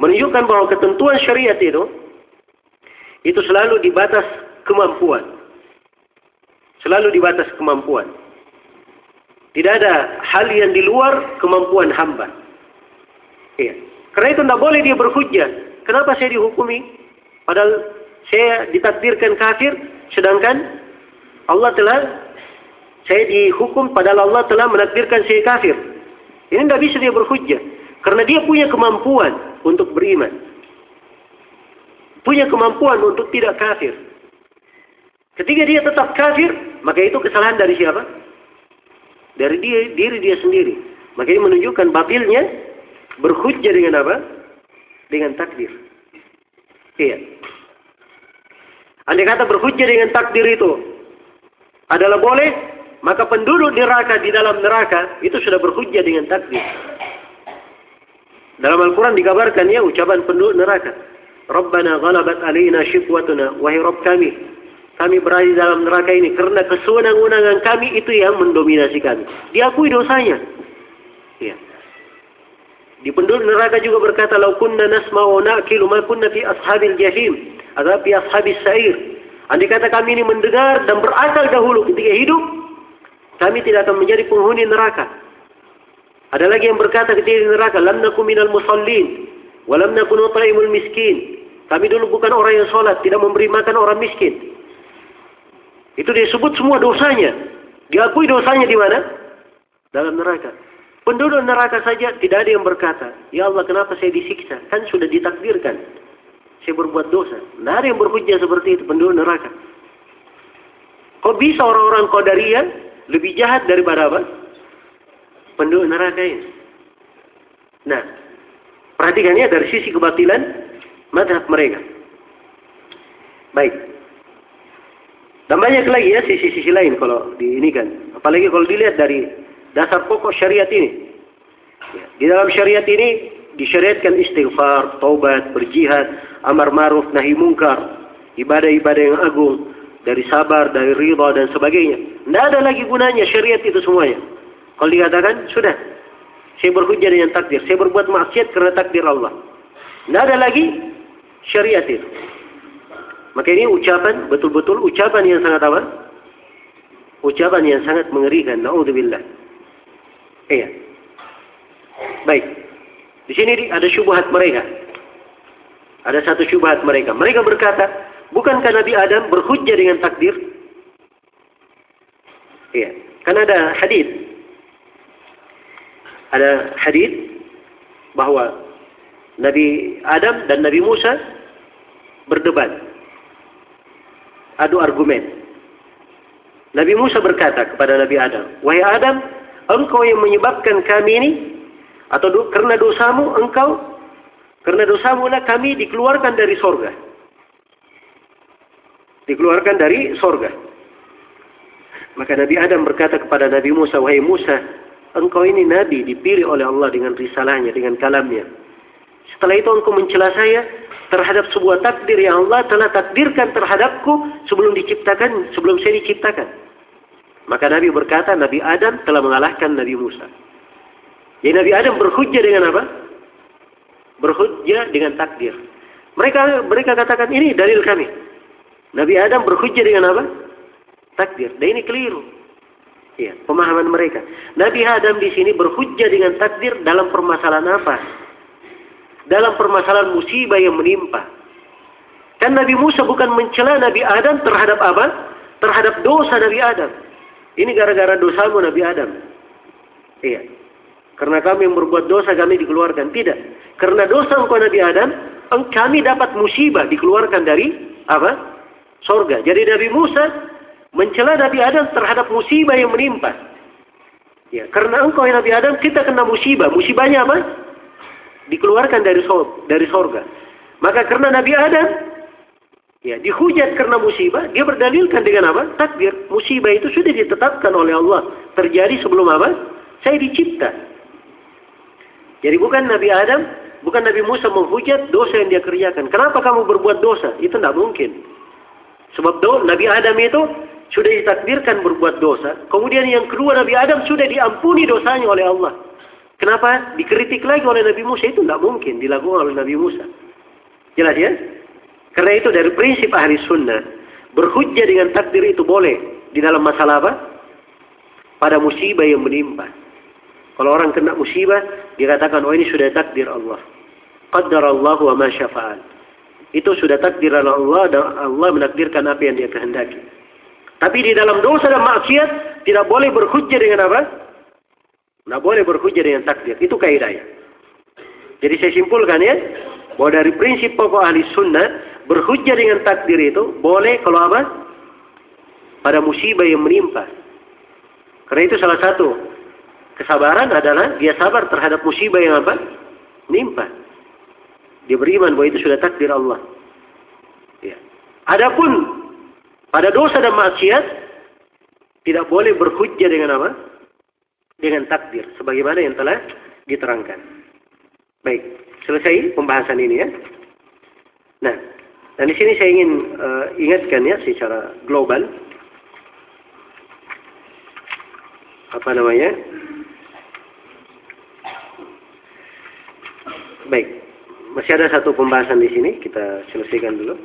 S1: Menunjukkan bahwa ketentuan syariat itu, itu selalu di batas kemampuan. Selalu di batas kemampuan. Tidak ada hal yang di luar kemampuan hamba. Iya. Karena itu tidak boleh dia berhujjah. Kenapa saya dihukumi? Padahal saya ditakdirkan kafir, sedangkan Allah telah saya dihukum padahal Allah telah menakdirkan saya kafir. Ini tidak bisa dia berhujjah. Karena dia punya kemampuan untuk beriman. Punya kemampuan untuk tidak kafir. Ketika dia tetap kafir, maka itu kesalahan dari siapa? Dari dia, diri dia sendiri. Maka ini menunjukkan batilnya berhujjah dengan apa? Dengan takdir. Iya. Andai kata berhujjah dengan takdir itu adalah boleh, maka penduduk neraka di dalam neraka itu sudah berhujjah dengan takdir. Dalam Al-Quran dikabarkan ya ucapan penduduk neraka. Rabbana ghalabat alina. Wahai Rabb kami. Kami berada dalam neraka ini. Karena kesewenang-wenangan kami itu yang mendominasi kami. Diakui dosanya. Ya. Di penduduk neraka juga berkata, Lau kunna nasma'u na'kilu ma kunna fi ashabil jahim. Atau fi ashabil sa'ir. Andai kata kami ini mendengar dan berakal dahulu ketika hidup, kami tidak akan menjadi penghuni neraka. Ada lagi yang berkata ketika di neraka, lam nakum minal musallin, wa lam nakun miskin. Kami dulu bukan orang yang sholat, tidak memberi makan orang miskin. Itu disebut semua dosanya. Diakui dosanya di mana? Dalam neraka. Penduduk neraka saja tidak ada yang berkata, Ya Allah kenapa saya disiksa? Kan sudah ditakdirkan. Saya berbuat dosa. Tidak ada yang berhujjah seperti itu penduduk neraka. Kok bisa orang-orang Qadariyah lebih jahat daripada apa? penduduk neraka ini. Nah, perhatikannya dari sisi kebatilan madhab mereka. Baik. Dan banyak lagi ya sisi-sisi lain kalau di ini kan. Apalagi kalau dilihat dari dasar pokok syariat ini. Ya, di dalam syariat ini disyariatkan istighfar, taubat, berjihad, amar ma'ruf, nahi mungkar, ibadah-ibadah yang agung, dari sabar, dari ridha dan sebagainya. Tidak ada lagi gunanya syariat itu semuanya. Kalau dikatakan, sudah. Saya berhujjah dengan takdir. Saya berbuat maksiat karena takdir Allah. Tidak ada lagi syariat itu. Maka ini ucapan, betul-betul ucapan yang sangat apa? Ucapan yang sangat mengerikan. Na'udzubillah. Iya. Baik. Di sini ada syubhat mereka. Ada satu syubhat mereka. Mereka berkata, bukankah Nabi Adam berhujjah dengan takdir? Iya. Karena ada hadis ada hadis bahwa Nabi Adam dan Nabi Musa berdebat. Adu argumen. Nabi Musa berkata kepada Nabi Adam, "Wahai Adam, engkau yang menyebabkan kami ini atau do, karena dosamu engkau karena dosamu lah kami dikeluarkan dari sorga. Dikeluarkan dari sorga. Maka Nabi Adam berkata kepada Nabi Musa, Wahai Musa, engkau ini nabi dipilih oleh Allah dengan risalahnya, dengan kalamnya. Setelah itu engkau mencela saya terhadap sebuah takdir yang Allah telah takdirkan terhadapku sebelum diciptakan, sebelum saya diciptakan. Maka Nabi berkata, Nabi Adam telah mengalahkan Nabi Musa. Jadi Nabi Adam berhujjah dengan apa? Berhujjah dengan takdir. Mereka mereka katakan ini dalil kami. Nabi Adam berhujjah dengan apa? Takdir. Dan ini keliru. Ya, pemahaman mereka. Nabi Adam di sini berhujjah dengan takdir dalam permasalahan apa? Dalam permasalahan musibah yang menimpa. Kan Nabi Musa bukan mencela Nabi Adam terhadap apa? Terhadap dosa Nabi Adam. Ini gara-gara dosamu Nabi Adam. Iya. Karena kami yang berbuat dosa kami dikeluarkan. Tidak. Karena dosa engkau Nabi Adam, kami dapat musibah dikeluarkan dari apa? Sorga. Jadi Nabi Musa mencela Nabi Adam terhadap musibah yang menimpa. Ya, karena engkau ya Nabi Adam kita kena musibah. Musibahnya apa? Dikeluarkan dari dari sorga. Maka karena Nabi Adam ya dihujat karena musibah, dia berdalilkan dengan apa? Takdir. Musibah itu sudah ditetapkan oleh Allah. Terjadi sebelum apa? Saya dicipta. Jadi bukan Nabi Adam, bukan Nabi Musa menghujat dosa yang dia kerjakan. Kenapa kamu berbuat dosa? Itu tidak mungkin. Sebab do, Nabi Adam itu sudah ditakdirkan berbuat dosa. Kemudian yang kedua Nabi Adam sudah diampuni dosanya oleh Allah. Kenapa dikritik lagi oleh Nabi Musa? Itu tidak mungkin dilakukan oleh Nabi Musa. Jelas ya? Karena itu dari prinsip ahli sunnah. Berhujjah dengan takdir itu boleh. Di dalam masalah apa? Pada musibah yang menimpa. Kalau orang kena musibah, dikatakan, oh ini sudah takdir Allah. Qaddar Allah wa ma syafa'al. Itu sudah takdir Allah dan Allah menakdirkan apa yang dia kehendaki. Tapi di dalam dosa dan maksiat tidak boleh berhujjah dengan apa? Tidak boleh berhujjah dengan takdir. Itu kaidahnya. Jadi saya simpulkan ya, bahwa dari prinsip pokok ahli sunnah, berhujjah dengan takdir itu boleh kalau apa? Pada musibah yang menimpa. Karena itu salah satu kesabaran adalah dia sabar terhadap musibah yang apa? Menimpa. Dia beriman bahwa itu sudah takdir Allah. Ya. Adapun pada dosa dan maksiat tidak boleh berhujjah dengan apa? Dengan takdir sebagaimana yang telah diterangkan. Baik, selesai pembahasan ini ya. Nah, dan di sini saya ingin uh, ingatkan ya secara global apa namanya? Baik, masih ada satu pembahasan di sini kita selesaikan dulu.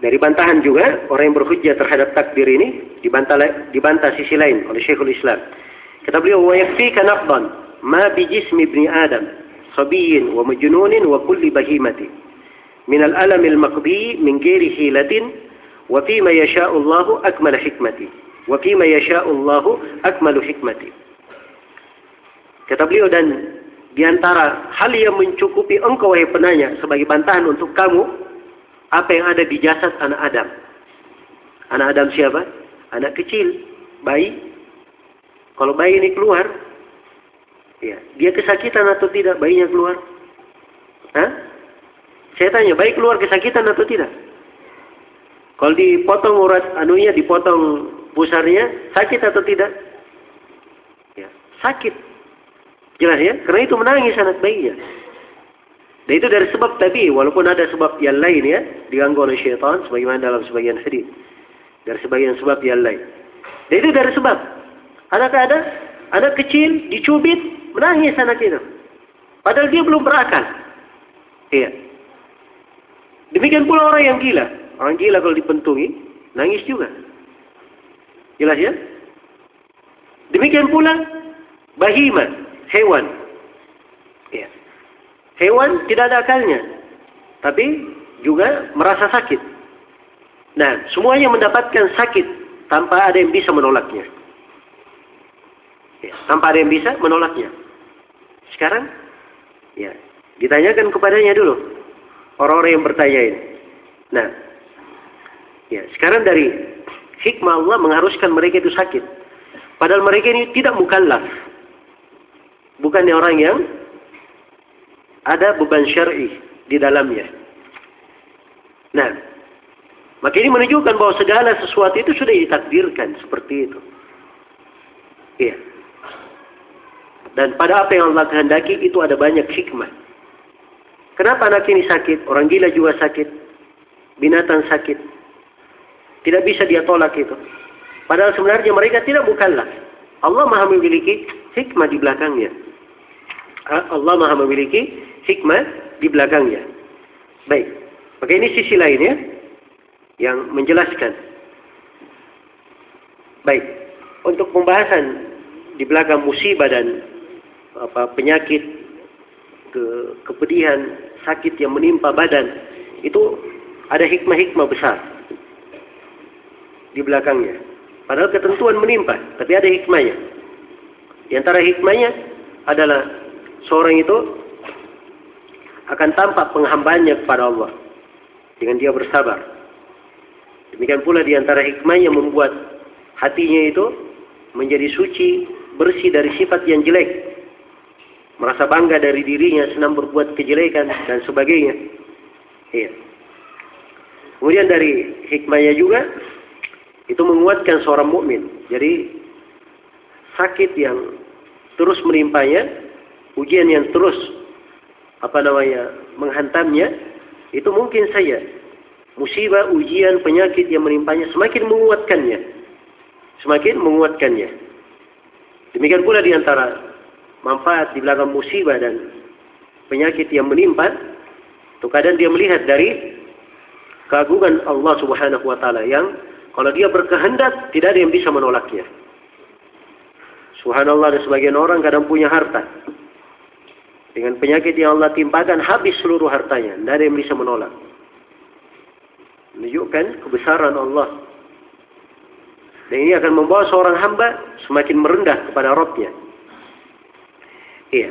S1: Dari bantahan juga orang yang berhujjah terhadap takdir ini dibantah dibantah sisi lain oleh Syekhul Islam. Kata beliau wa yakfika naqdan ma bi jismi ibni Adam sabiyyin wa majnunin wa kulli bahimati min al-alam al-maqdi min ghairi hilatin wa fi ma yasha'u Allah akmal hikmati wa fi ma yasha'u Allah akmal hikmati. Kata beliau dan di antara hal yang mencukupi engkau wahai penanya sebagai bantahan untuk kamu apa yang ada di jasad anak Adam. Anak Adam siapa? Anak kecil, bayi. Kalau bayi ini keluar, ya, dia kesakitan atau tidak bayinya keluar? Hah? Saya tanya, bayi keluar kesakitan atau tidak? Kalau dipotong urat anunya, dipotong pusarnya, sakit atau tidak? Ya, sakit. Jelas ya? Karena itu menangis anak bayinya. Dan itu dari sebab tadi, walaupun ada sebab yang lain ya, diganggu oleh syaitan, sebagaimana dalam sebagian hadis. Dari sebagian sebab yang lain. Dan itu dari sebab. Adakah ada? Anak kecil, dicubit, menangis anak itu. Padahal dia belum berakal. Iya. Demikian pula orang yang gila. Orang gila kalau dipentungi, nangis juga. Jelas ya? Demikian pula bahima, hewan. Hewan tidak ada akalnya. Tapi juga merasa sakit. Nah, semuanya mendapatkan sakit tanpa ada yang bisa menolaknya. Ya, tanpa ada yang bisa menolaknya. Sekarang, ya, ditanyakan kepadanya dulu. Orang-orang yang bertanya ini. Nah, ya, sekarang dari hikmah Allah mengharuskan mereka itu sakit. Padahal mereka ini tidak mukallaf. Bukan orang yang ada beban syar'i di dalamnya. Nah, maka ini menunjukkan bahwa segala sesuatu itu sudah ditakdirkan seperti itu. Iya. Dan pada apa yang Allah kehendaki itu ada banyak hikmah. Kenapa anak ini sakit? Orang gila juga sakit. Binatang sakit. Tidak bisa dia tolak itu. Padahal sebenarnya mereka tidak bukanlah. Allah maha memiliki hikmah di belakangnya. Allah maha memiliki hikmah di belakangnya. Baik. Maka ini sisi lainnya yang menjelaskan. Baik. Untuk pembahasan di belakang musibah dan apa penyakit ke kepedihan, sakit yang menimpa badan itu ada hikmah-hikmah besar di belakangnya. Padahal ketentuan menimpa, tapi ada hikmahnya. Di antara hikmahnya adalah seorang itu akan tampak penghambanya kepada Allah dengan dia bersabar. Demikian pula di antara hikmah yang membuat hatinya itu menjadi suci, bersih dari sifat yang jelek. Merasa bangga dari dirinya, senang berbuat kejelekan dan sebagainya. Iya. Kemudian dari hikmahnya juga itu menguatkan seorang mukmin. Jadi sakit yang terus menimpanya, ujian yang terus apa namanya menghantamnya itu mungkin saja musibah, ujian, penyakit yang menimpanya semakin menguatkannya. Semakin menguatkannya. Demikian pula di antara manfaat di belakang musibah dan penyakit yang menimpa, itu kadang dia melihat dari keagungan Allah Subhanahu wa taala yang kalau dia berkehendak tidak ada yang bisa menolaknya. Subhanallah ada sebagian orang kadang punya harta. Dengan penyakit yang Allah timpakan habis seluruh hartanya. Tidak ada yang bisa menolak. Menunjukkan kebesaran Allah. Dan ini akan membawa seorang hamba semakin merendah kepada Rabbnya. Iya.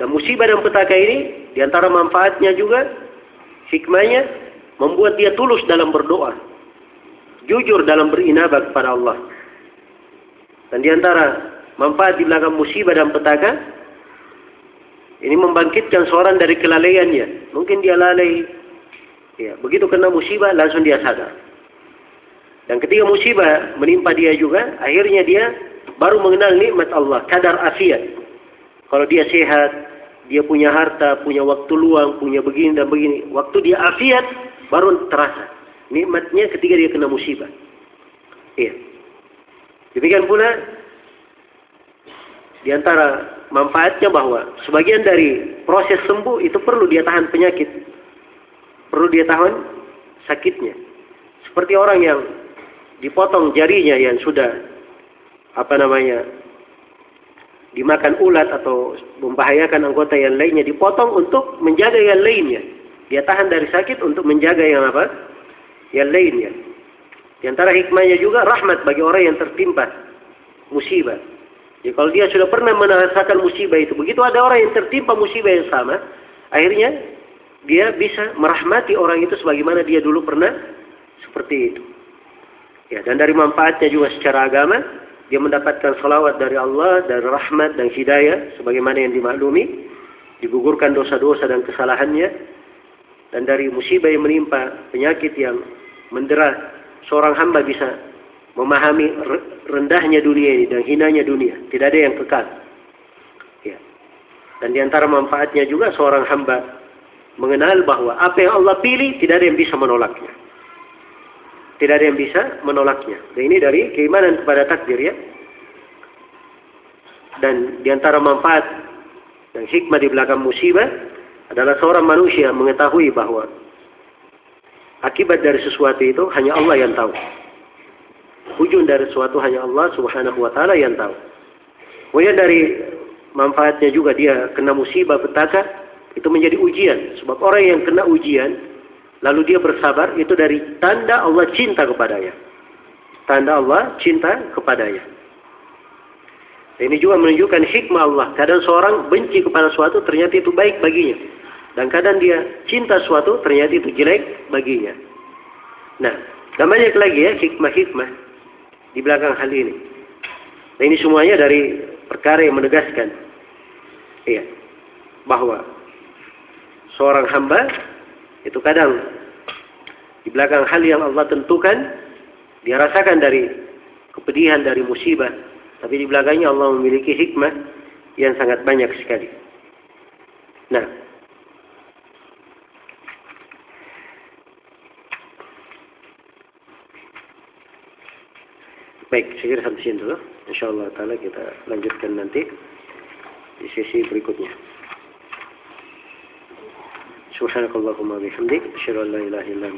S1: Dan musibah dan petaka ini, di antara manfaatnya juga, hikmahnya, membuat dia tulus dalam berdoa. Jujur dalam berinabah kepada Allah. Dan di antara manfaat di belakang musibah dan petaka, ini membangkitkan seorang dari kelalaiannya. Mungkin dia lalai. Ya, begitu kena musibah langsung dia sadar. Dan ketika musibah menimpa dia juga, akhirnya dia baru mengenal nikmat Allah, kadar afiat. Kalau dia sehat, dia punya harta, punya waktu luang, punya begini dan begini. Waktu dia afiat, baru terasa. Nikmatnya ketika dia kena musibah. Iya. Demikian pula di antara manfaatnya bahwa sebagian dari proses sembuh itu perlu dia tahan penyakit. Perlu dia tahan sakitnya. Seperti orang yang dipotong jarinya yang sudah apa namanya dimakan ulat atau membahayakan anggota yang lainnya dipotong untuk menjaga yang lainnya. Dia tahan dari sakit untuk menjaga yang apa? Yang lainnya. Di antara hikmahnya juga rahmat bagi orang yang tertimpa musibah. Jadi kalau dia sudah pernah merasakan musibah itu, begitu ada orang yang tertimpa musibah yang sama, akhirnya dia bisa merahmati orang itu sebagaimana dia dulu pernah seperti itu. Ya, dan dari manfaatnya juga secara agama, dia mendapatkan salawat dari Allah, dari rahmat dan hidayah, sebagaimana yang dimaklumi, digugurkan dosa-dosa dan kesalahannya, dan dari musibah yang menimpa, penyakit yang mendera, seorang hamba bisa memahami rendahnya dunia ini dan hinanya dunia. Tidak ada yang kekal. Ya. Dan di antara manfaatnya juga seorang hamba mengenal bahwa apa yang Allah pilih tidak ada yang bisa menolaknya. Tidak ada yang bisa menolaknya. Dan ini dari keimanan kepada takdir ya. Dan di antara manfaat dan hikmah di belakang musibah adalah seorang manusia mengetahui bahwa akibat dari sesuatu itu hanya Allah yang tahu. Ujung dari sesuatu hanya Allah subhanahu wa ta'ala yang tahu. Kemudian dari manfaatnya juga dia kena musibah petaka, itu menjadi ujian. Sebab orang yang kena ujian, lalu dia bersabar itu dari tanda Allah cinta kepadanya. Tanda Allah cinta kepadanya. Ini juga menunjukkan hikmah Allah. Kadang seorang benci kepada suatu ternyata itu baik baginya. Dan kadang dia cinta suatu ternyata itu jelek baginya. Nah, dan banyak lagi ya hikmah-hikmah di belakang hal ini. Nah ini semuanya dari perkara yang menegaskan iya, bahwa seorang hamba itu kadang di belakang hal yang Allah tentukan dia rasakan dari kepedihan dari musibah tapi di belakangnya Allah memiliki hikmah yang sangat banyak sekali nah Baik, saya kira sampai sini dulu. Insya Allah Ta'ala kita lanjutkan nanti di sesi berikutnya. Subhanakallahumma bihamdik. Asyadu an la ilaha illa